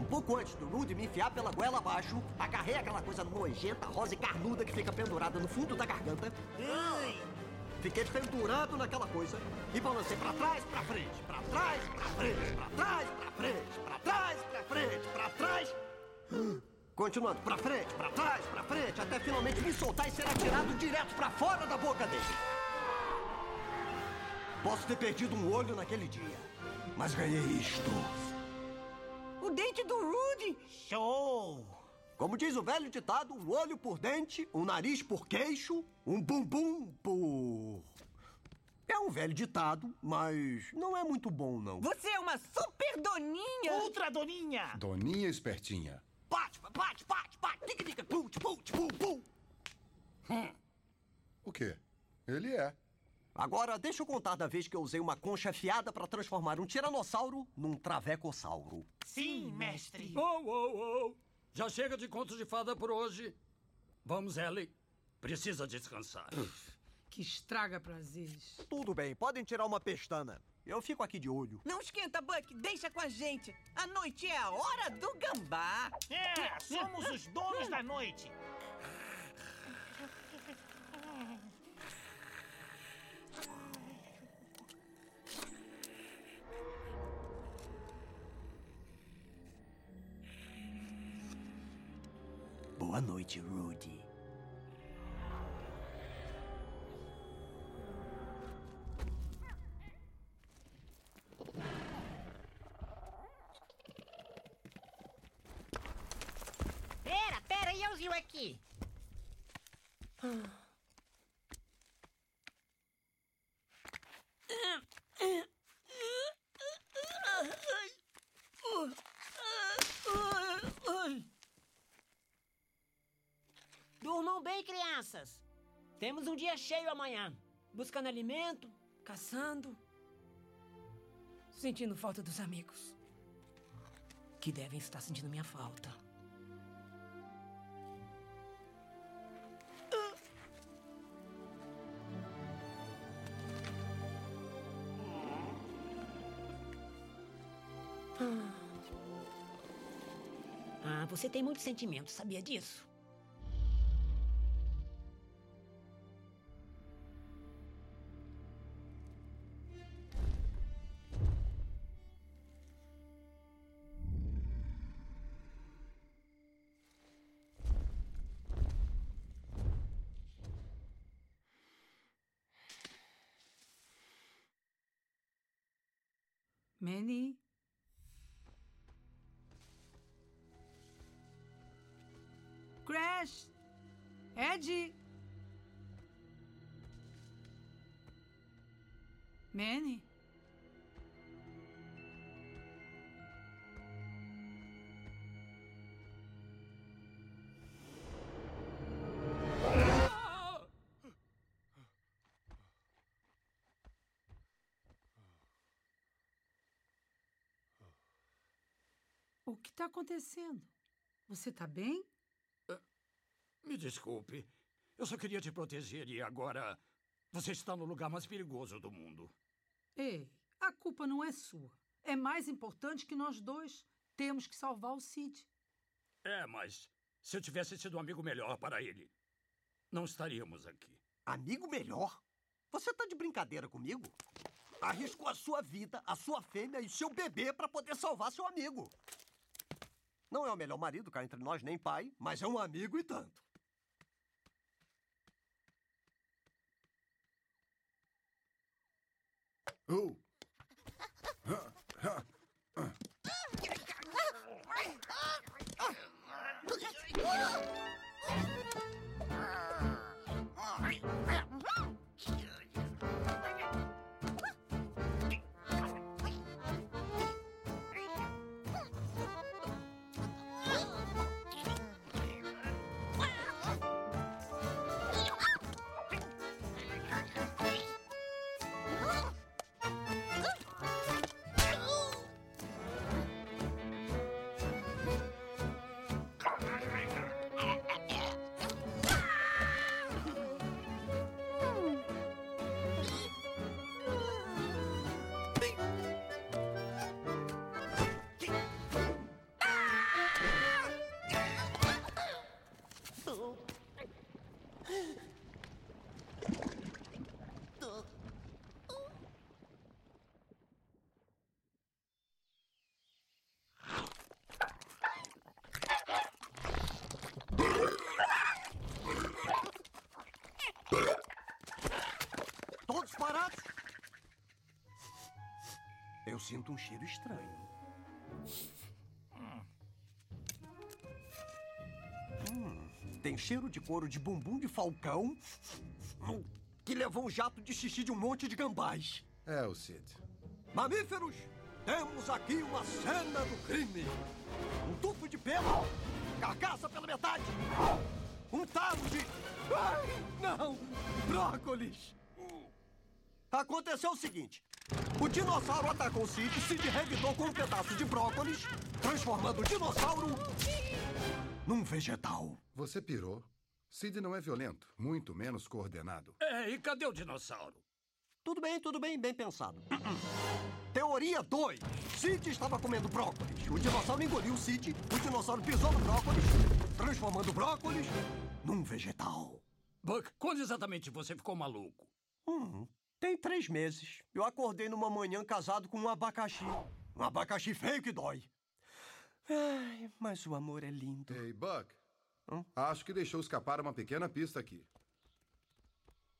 Speaker 12: Um pouco antes do Rudy me enfiar pela goela abaixo, agarrei aquela coisa nojenta, rosa e carnuda que fica pendurada no fundo da garganta. Fiquei pendurado naquela coisa e balancei pra trás, pra frente, pra trás, pra frente, pra trás, pra frente, pra trás, pra frente, pra trás. Continuando pra frente, pra trás, pra frente, até finalmente me soltar e ser atirado direto pra fora da boca dele. Posso ter perdido um olho naquele dia, mas ganhei isto.
Speaker 11: O dente do Rudy!
Speaker 12: Show! Como diz o velho ditado, um olho por dente, um nariz por queixo, um bumbum por. É um velho ditado, mas não é muito bom, não.
Speaker 11: Você é uma super doninha!
Speaker 5: Ultra doninha!
Speaker 8: Doninha espertinha.
Speaker 12: Bate, bate, bate, bate, diga, diga, put, put, put, put.
Speaker 8: O quê? Ele é.
Speaker 12: Agora, deixa eu contar da vez que eu usei uma concha afiada para transformar um tiranossauro num travecossauro.
Speaker 5: Sim, mestre.
Speaker 3: Oh, oh, oh. Já chega de contos de fada por hoje. Vamos, Ellie. Precisa descansar.
Speaker 4: Que estraga prazeres.
Speaker 12: Tudo bem, podem tirar uma pestana. Eu fico aqui de olho.
Speaker 11: Não esquenta, Buck. Deixa com a gente. A noite é a hora do gambá.
Speaker 5: É, somos os donos da noite.
Speaker 12: Boa noite, Rudy.
Speaker 7: Durmam bem, crianças. Temos um dia cheio amanhã. Buscando alimento, caçando. Sentindo falta dos amigos. Que devem estar sentindo minha falta. Você tem muitos sentimentos, sabia disso?
Speaker 4: Manny? Crash! Ed! Manny? O que está acontecendo? Você está bem?
Speaker 3: Me desculpe. Eu só queria te proteger e agora você está no lugar mais perigoso do mundo.
Speaker 4: Ei, a culpa não é sua. É mais importante que nós dois. Temos que salvar o Cid.
Speaker 3: É, mas se eu tivesse sido um amigo melhor para ele, não estaríamos aqui.
Speaker 12: Amigo melhor? Você tá de brincadeira comigo? Arriscou a sua vida, a sua fêmea e seu bebê para poder salvar seu amigo. Não é o melhor marido cá entre nós, nem pai, mas é um amigo e tanto.
Speaker 8: Who?
Speaker 12: Parados. Eu sinto um cheiro estranho. Hum, tem cheiro de couro de bumbum de falcão hum, que levou um jato de xixi de um monte de gambás.
Speaker 8: É o Sid.
Speaker 12: Mamíferos, temos aqui uma cena do crime. Um tufo de pelo, carcaça pela metade, um talo de... Ai, não! Brócolis! Aconteceu o seguinte. O dinossauro atacou o Sid, Sid revidou com um pedaço de brócolis, transformando o dinossauro num vegetal.
Speaker 8: Você pirou. Sid não é violento, muito menos coordenado.
Speaker 3: É, e cadê o dinossauro?
Speaker 12: Tudo bem, tudo bem, bem pensado. Teoria 2. Sid estava comendo brócolis. O dinossauro engoliu o Sid, o dinossauro pisou no brócolis, transformando o brócolis num vegetal.
Speaker 3: Buck, quando exatamente você ficou maluco?
Speaker 12: Hum, tem três meses. Eu acordei numa manhã casado com um abacaxi. Um abacaxi feio que dói. Ai, mas o amor é lindo.
Speaker 8: Ei, Buck. Acho que deixou escapar uma pequena pista aqui.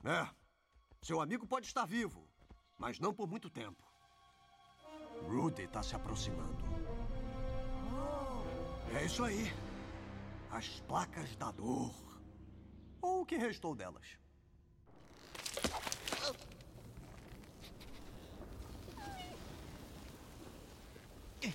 Speaker 12: É. Seu amigo pode estar vivo, mas não por muito tempo. Rudy está se aproximando. É isso aí. As placas da dor. Ou o que restou delas. えっ?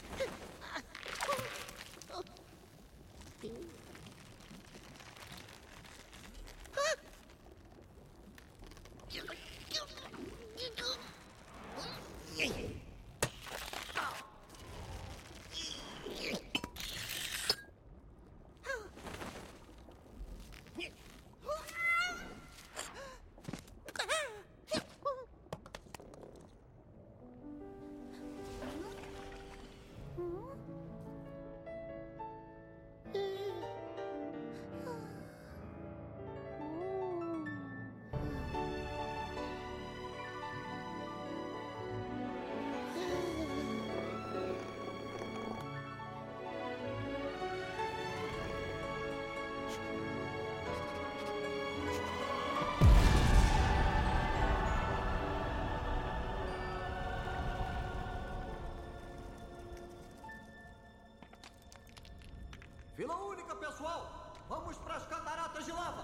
Speaker 12: Pessoal! Vamos para as cataratas de lava!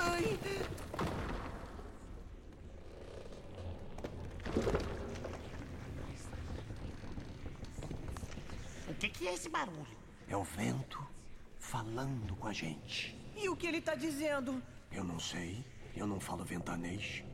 Speaker 11: Ai.
Speaker 7: O que, que é esse barulho?
Speaker 12: É o vento falando com a gente.
Speaker 11: E o que ele tá dizendo?
Speaker 12: Eu não sei. Eu não falo ventanês.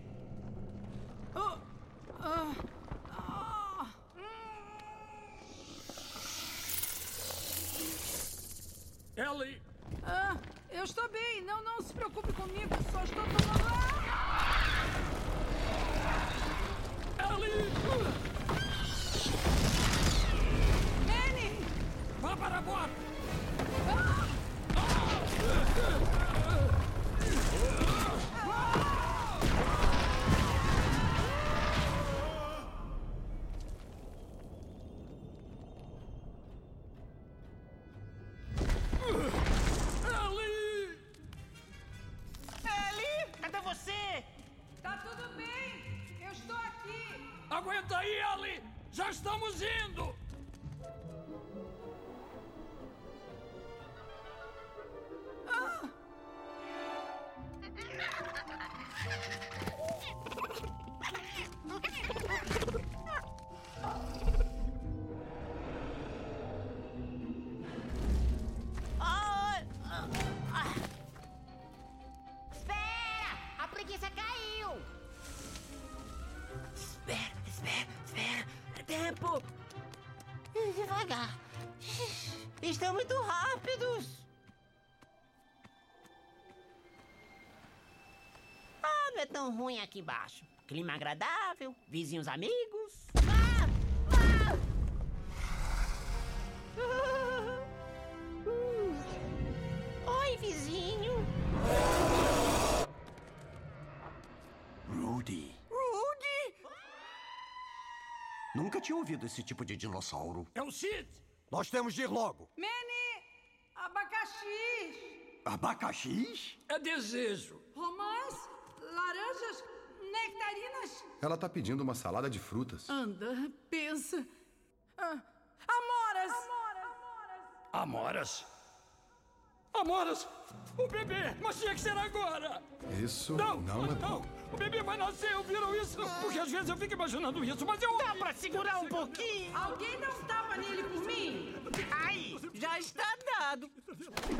Speaker 7: Tempo. Devagar. Estão muito rápidos. Ah, não é tão ruim aqui embaixo. Clima agradável, vizinhos amigos.
Speaker 12: Nunca tinha ouvido esse tipo de dinossauro.
Speaker 3: É o Sid!
Speaker 12: Nós temos de ir logo.
Speaker 4: Manny! Abacaxi!
Speaker 12: Abacaxis?
Speaker 3: É desejo.
Speaker 4: Romãs, laranjas, nectarinas.
Speaker 8: Ela tá pedindo uma salada de frutas.
Speaker 4: Anda, pensa. Ah, amoras.
Speaker 3: Amoras? Amoras! O bebê! Mas tinha que ser agora!
Speaker 8: Isso
Speaker 3: Não,
Speaker 8: não, é bom.
Speaker 3: O bebê vai nascer, ouviram isso? Porque às vezes eu fico imaginando isso, mas eu...
Speaker 5: Dá pra segurar um pouquinho?
Speaker 4: Alguém dá um tapa nele por mim?
Speaker 5: Ai, já está dado.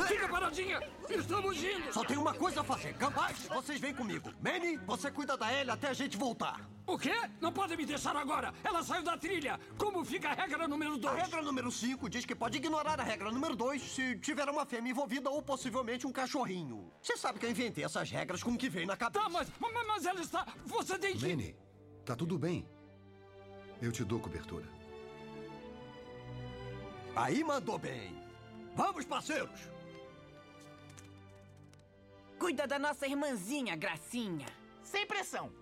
Speaker 3: Fica paradinha! Estamos indo!
Speaker 12: Só tem uma coisa a fazer. Capaz, vocês vêm comigo. Manny, você cuida da Ellie até a gente voltar.
Speaker 3: O quê? Não podem me deixar agora! Ela saiu da trilha! Como fica a regra número
Speaker 12: A
Speaker 3: 2?
Speaker 12: regra número 5 diz que pode ignorar a regra número 2 se tiver uma fêmea envolvida ou possivelmente um cachorrinho. Você sabe que eu inventei essas regras com o que vem na cabeça.
Speaker 3: Tá, mas, mas, mas ela está... Você tem que...
Speaker 8: Manny, tá tudo bem. Eu te dou cobertura.
Speaker 12: Aí mandou bem. Vamos, parceiros.
Speaker 11: Cuida da nossa irmãzinha, Gracinha.
Speaker 5: Sem pressão.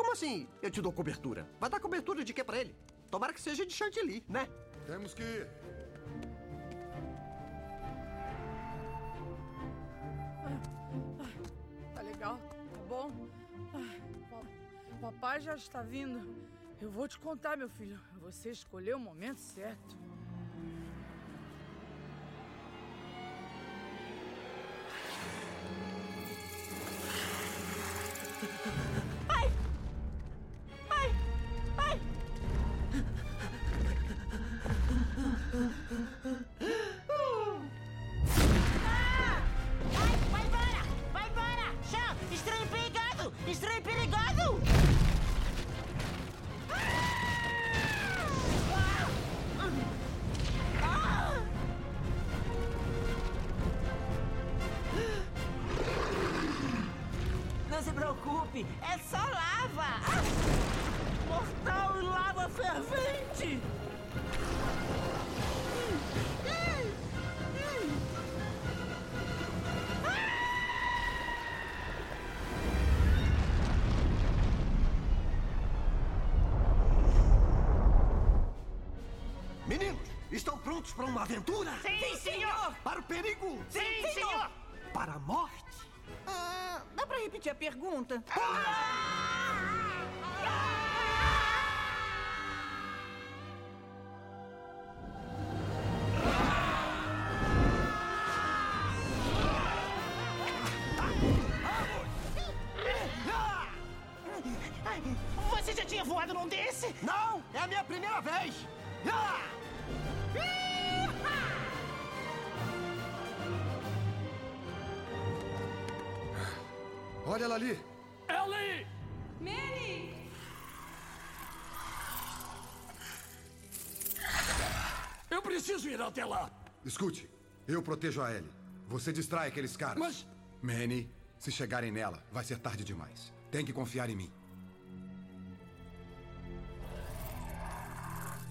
Speaker 12: Como assim eu te dou cobertura? Vai dar cobertura de quê pra ele? Tomara que seja de chantilly, né?
Speaker 8: Temos que ir.
Speaker 4: Tá legal, tá bom? Ai, pa- Papai já está vindo. Eu vou te contar, meu filho. Você escolheu o momento certo.
Speaker 12: Prontos para uma aventura?
Speaker 5: Sim, senhor!
Speaker 12: Para o perigo?
Speaker 5: Sim, senhor!
Speaker 12: Para a morte?
Speaker 11: Ah, dá pra repetir a pergunta?
Speaker 5: Ai,
Speaker 8: Escute, eu protejo a Ellie. Você distrai aqueles caras.
Speaker 3: Mas-
Speaker 8: Manny, se chegarem nela, vai ser tarde demais. Tem que confiar em mim.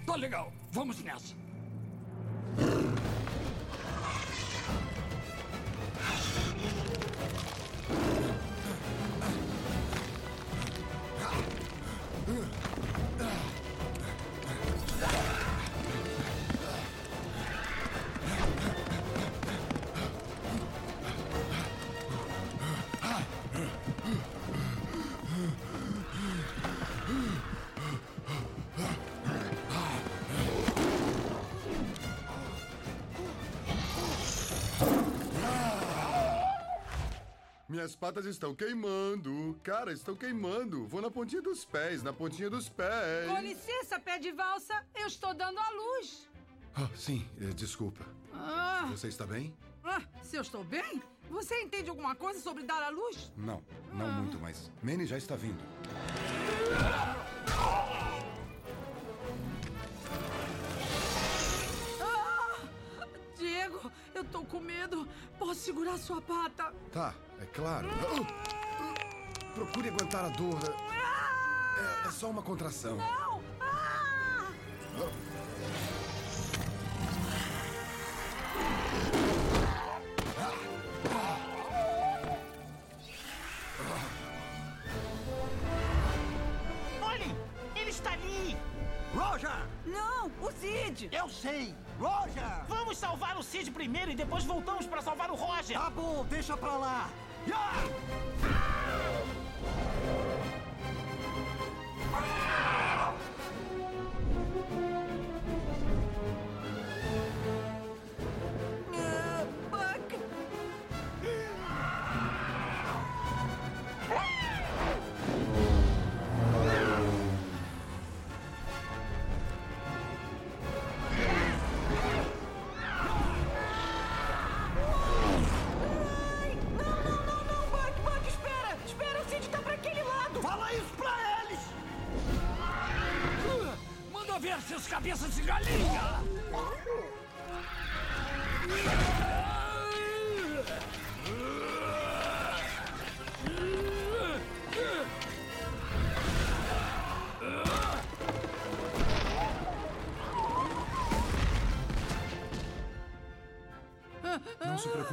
Speaker 3: Tá legal, vamos nessa.
Speaker 8: Minhas patas estão queimando. Cara, estão queimando. Vou na pontinha dos pés, na pontinha dos pés.
Speaker 4: Com licença, pé de valsa, eu estou dando a luz.
Speaker 8: Ah, sim, eh, desculpa.
Speaker 4: Ah,
Speaker 8: Você está bem?
Speaker 4: ah, se eu estou bem? Você entende alguma coisa sobre dar a luz?
Speaker 8: Não, não muito, mas Manny já está vindo.
Speaker 4: Ah! Diego, eu tô com medo. Posso segurar sua pata?
Speaker 8: Tá, é claro. Ah! Procure aguentar a dor. É, é só uma contração.
Speaker 4: Não! Ah!
Speaker 5: Olhem! Ele está ali!
Speaker 12: Roger!
Speaker 11: Não, o Cid!
Speaker 4: Sid!
Speaker 12: Eu sei! Roger!
Speaker 5: Vamos salvar o Sid primeiro e depois voltamos pra salvar o Roger!
Speaker 12: Tá bom, deixa pra lá!
Speaker 11: Buck!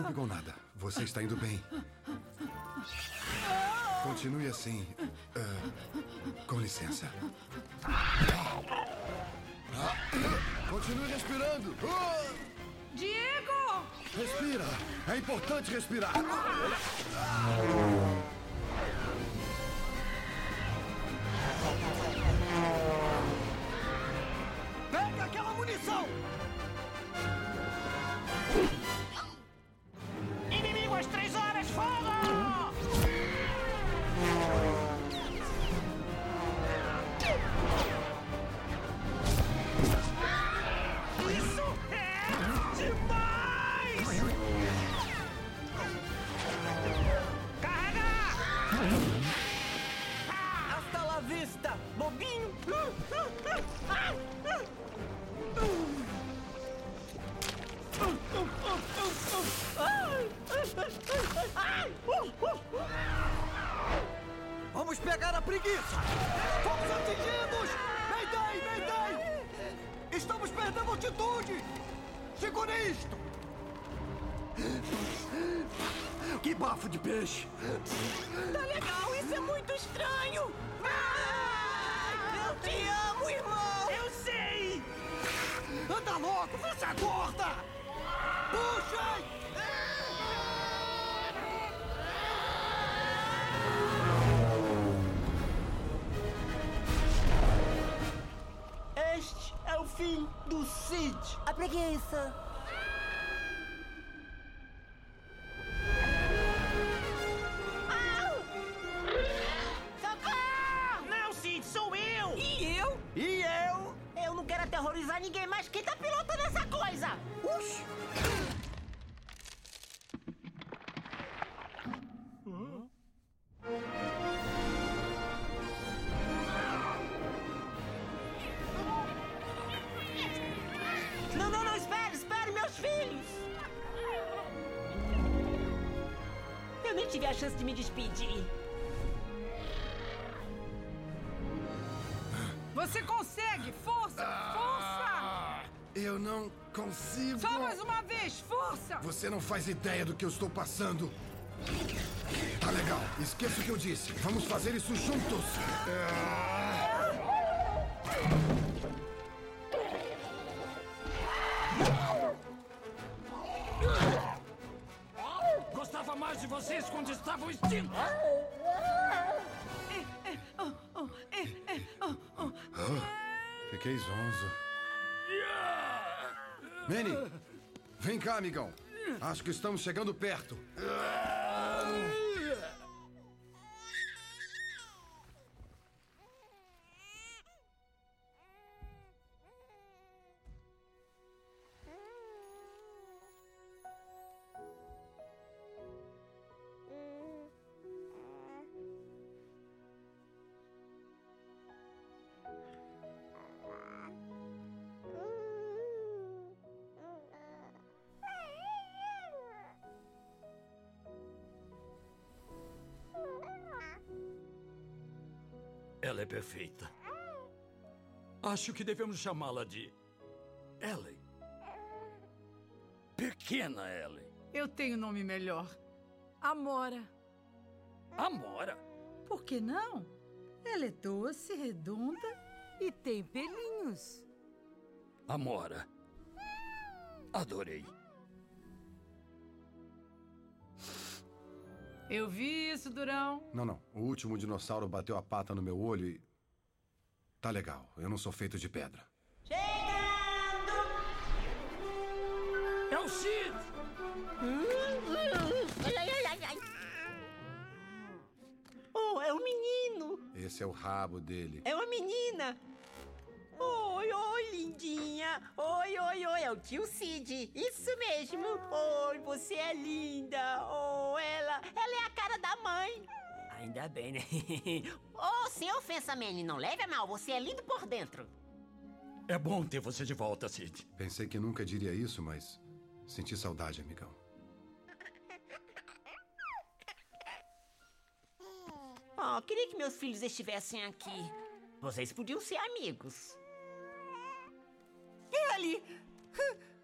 Speaker 11: Não
Speaker 8: com nada. Você está indo bem. Continue assim. Ah, com licença. Continue respirando. Ah,
Speaker 4: Diego!
Speaker 8: Respira. É importante respirar.
Speaker 12: Pega aquela munição!
Speaker 11: Tá legal, isso é muito estranho! Eu te amo, irmão!
Speaker 5: Eu sei!
Speaker 12: Anda logo, você gorda! Puxem!
Speaker 11: Este é o fim do Cid!
Speaker 15: A preguiça.
Speaker 7: Chance de me despedir.
Speaker 4: Você consegue! Força! Força!
Speaker 8: Eu não consigo.
Speaker 4: Só mais uma vez! Força!
Speaker 8: Você não faz ideia do que eu estou passando. Tá legal. Esqueça o que eu disse. Vamos fazer isso juntos.
Speaker 3: Gostava
Speaker 8: cá, amigão. Acho que estamos chegando perto.
Speaker 3: Acho que devemos chamá-la de Ellie. Pequena Ellie.
Speaker 4: Eu tenho nome melhor. Amora.
Speaker 3: Amora?
Speaker 16: Por que não? Ela é doce, redonda e tem pelinhos.
Speaker 3: Amora. Adorei.
Speaker 4: Eu vi isso, Durão.
Speaker 8: Não, não. O último dinossauro bateu a pata no meu olho e. Tá legal. Eu não sou feito de pedra.
Speaker 3: É o Cid!
Speaker 7: Oh, é um menino.
Speaker 8: Esse é o rabo dele.
Speaker 7: É uma menina. Oi, oi, lindinha. Oi, oi, oi, é o tio Cid. Isso mesmo. Oi, você é linda. Oh, ela, ela é a cara da mãe. Ainda bem, né?
Speaker 10: Oh, sem ofensa, Manny, não leve a mal. Você é lindo por dentro.
Speaker 3: É bom ter você de volta, Cid.
Speaker 8: Pensei que nunca diria isso, mas senti saudade, amigão.
Speaker 7: Oh, queria que meus filhos estivessem aqui. Vocês podiam ser amigos.
Speaker 5: Ele!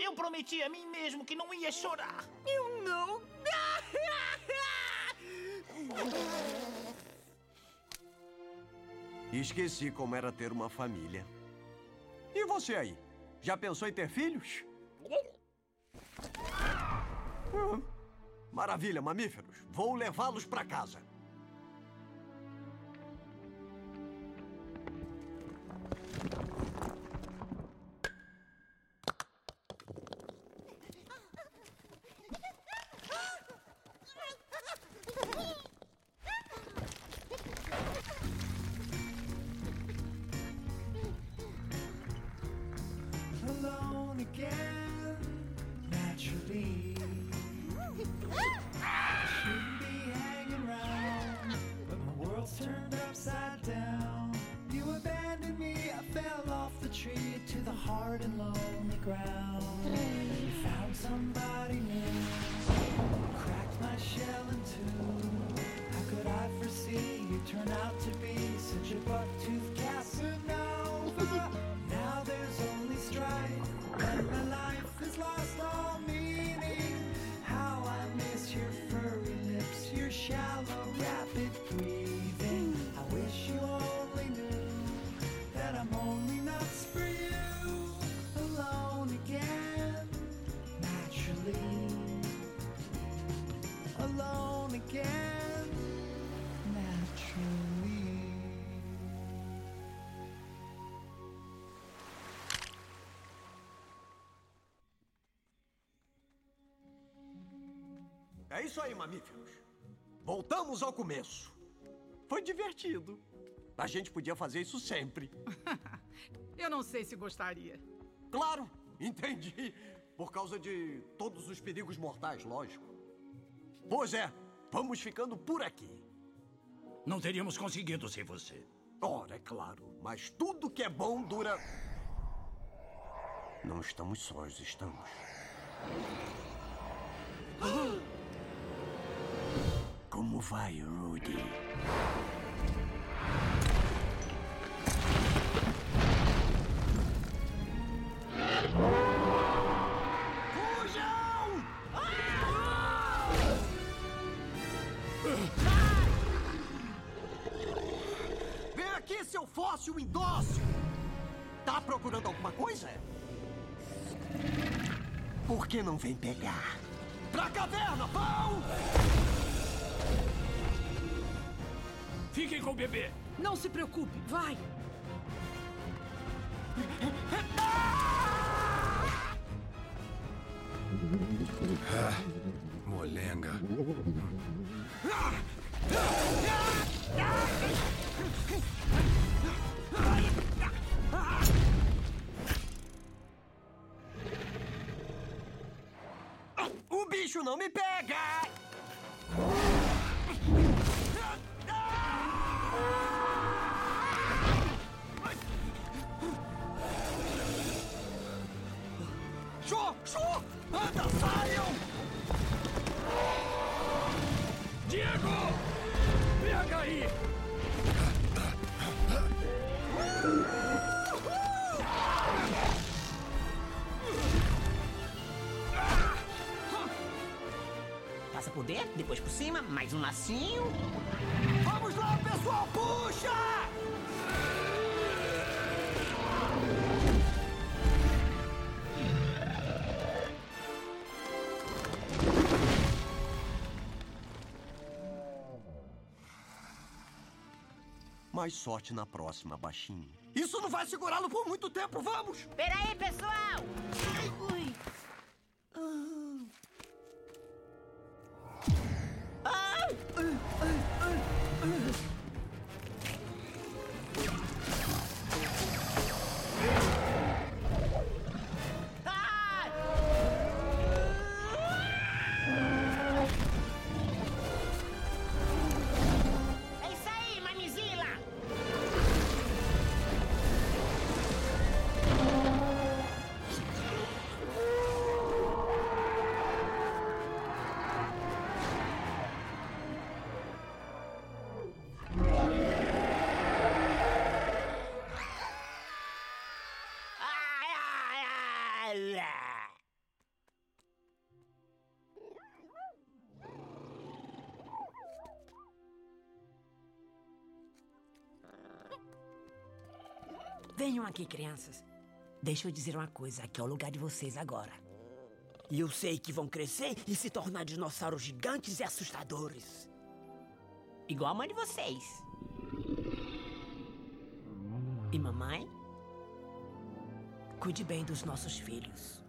Speaker 5: Eu prometi a mim mesmo que não ia chorar.
Speaker 7: Eu não.
Speaker 12: Esqueci como era ter uma família. E você aí? Já pensou em ter filhos? Hum. Maravilha, mamíferos. Vou levá-los para casa. Isso aí, mamíferos. Voltamos ao começo. Foi divertido. A gente podia fazer isso sempre.
Speaker 4: Eu não sei se gostaria.
Speaker 12: Claro, entendi. Por causa de todos os perigos mortais, lógico. Pois é, vamos ficando por aqui.
Speaker 3: Não teríamos conseguido sem você.
Speaker 12: Ora, é claro, mas tudo que é bom dura. Não estamos sós, estamos. Como vai, Rudy? Vem aqui, seu fóssil indócil! Tá procurando alguma coisa? Por que não vem pegar? Pra caverna, vão!
Speaker 3: Fiquem com o bebê.
Speaker 4: Não se preocupe, vai.
Speaker 8: Ah, molenga.
Speaker 12: O
Speaker 7: cima, mais um lacinho.
Speaker 12: Vamos lá, pessoal, puxa! Mais sorte na próxima, baixinho. Isso não vai segurá-lo por muito tempo, vamos!
Speaker 10: Peraí, pessoal!
Speaker 7: Venham aqui, crianças. Deixa eu dizer uma coisa, aqui é o lugar de vocês agora. E eu sei que vão crescer e se tornar dinossauros gigantes e assustadores. Igual a mãe de vocês. E mamãe? Cuide bem dos nossos filhos.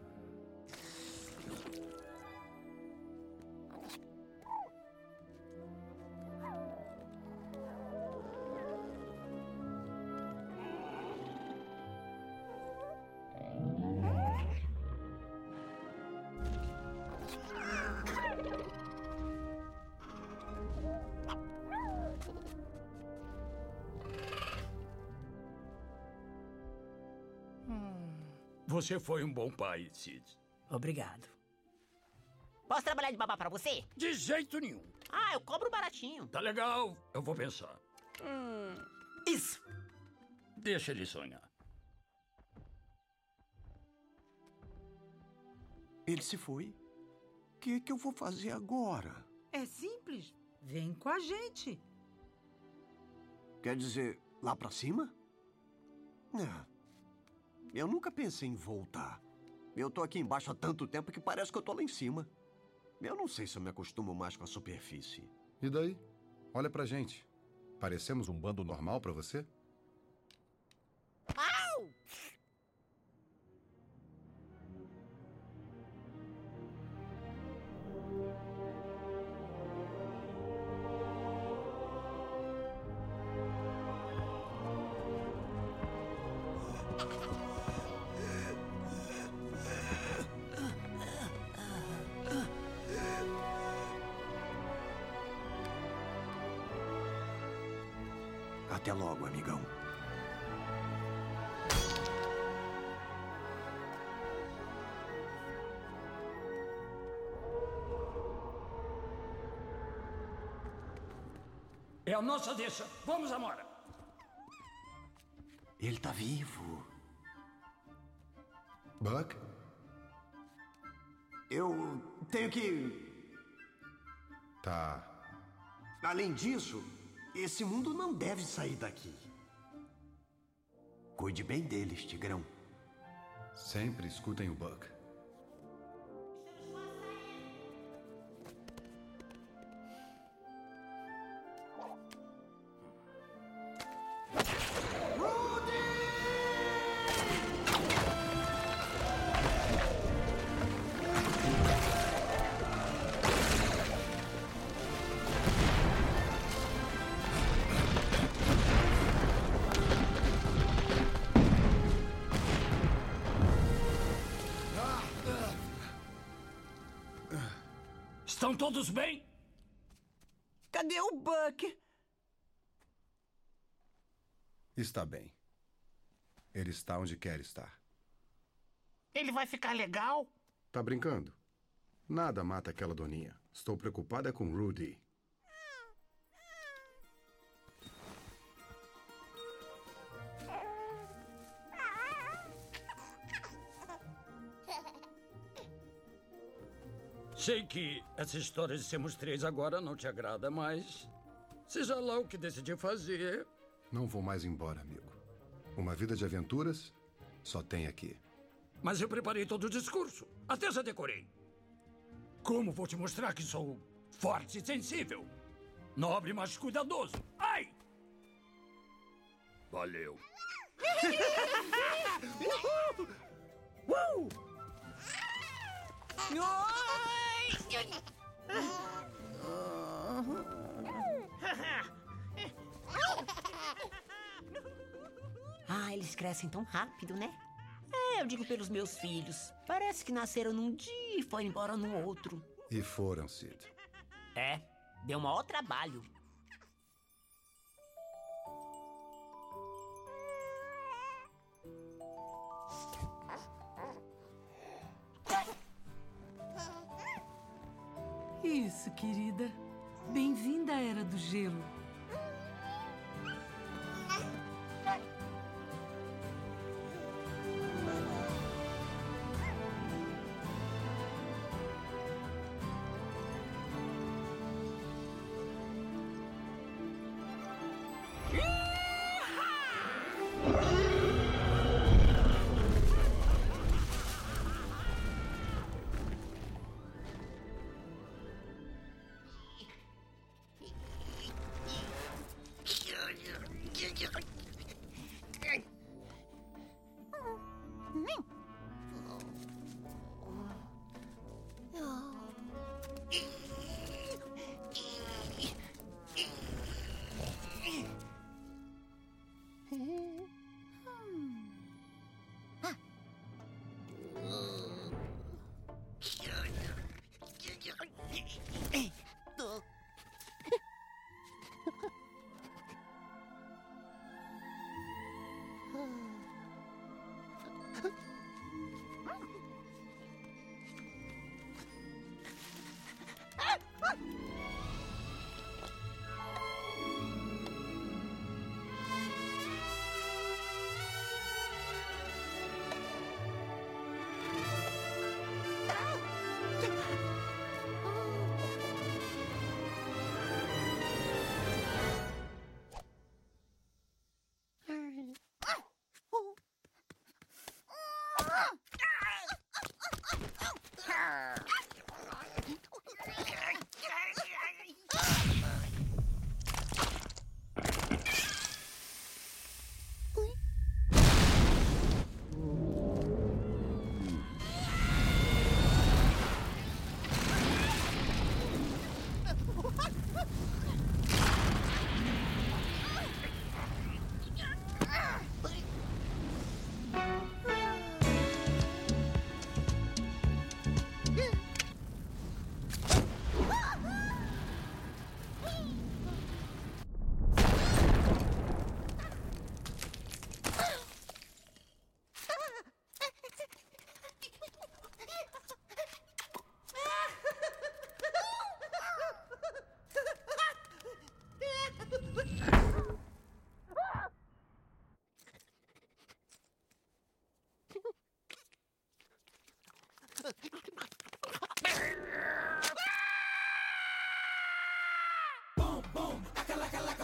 Speaker 3: Você foi um bom pai, Sid.
Speaker 7: Obrigado. Posso trabalhar de babá pra você?
Speaker 3: De jeito nenhum.
Speaker 7: Ah, eu cobro baratinho.
Speaker 3: Tá legal, eu vou pensar.
Speaker 7: Isso.
Speaker 3: Deixa ele sonhar.
Speaker 12: Ele se foi. O que, que eu vou fazer agora?
Speaker 4: É simples. Vem com a gente.
Speaker 12: Quer dizer, lá pra cima? É. Eu nunca pensei em voltar. Eu tô aqui embaixo há tanto tempo que parece que eu tô lá em cima. Eu não sei se eu me acostumo mais com a superfície.
Speaker 8: E daí? Olha pra gente. Parecemos um bando normal pra você?
Speaker 3: A nossa deixa. Vamos, Amora.
Speaker 12: Ele tá vivo.
Speaker 8: Buck?
Speaker 12: Eu tenho que.
Speaker 8: Tá.
Speaker 12: Além disso, esse mundo não deve sair daqui. Cuide bem deles, Tigrão.
Speaker 8: Sempre escutem o Buck.
Speaker 3: Estão todos bem?
Speaker 11: Cadê o Buck?
Speaker 8: Está bem. Ele está onde quer estar.
Speaker 5: Ele vai ficar legal?
Speaker 8: Tá brincando? Nada mata aquela doninha. Estou preocupada com Rudy.
Speaker 3: Sei que essa história de sermos três agora não te agrada, mas. Seja lá o que decidir fazer.
Speaker 8: Não vou mais embora, amigo. Uma vida de aventuras só tem aqui.
Speaker 3: Mas eu preparei todo o discurso. Até já decorei. Como vou te mostrar que sou forte e sensível? Nobre, mas cuidadoso. Ai! Valeu.
Speaker 5: Uh!
Speaker 7: Ah, eles crescem tão rápido, né? É, eu digo pelos meus filhos. Parece que nasceram num dia e foram embora no outro.
Speaker 8: E foram, Sid.
Speaker 7: É, deu maior trabalho.
Speaker 4: Isso, querida. Bem-vinda à Era do Gelo.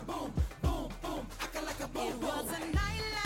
Speaker 17: boom, boom, boom, acting like a boom. It boom. was
Speaker 18: a night like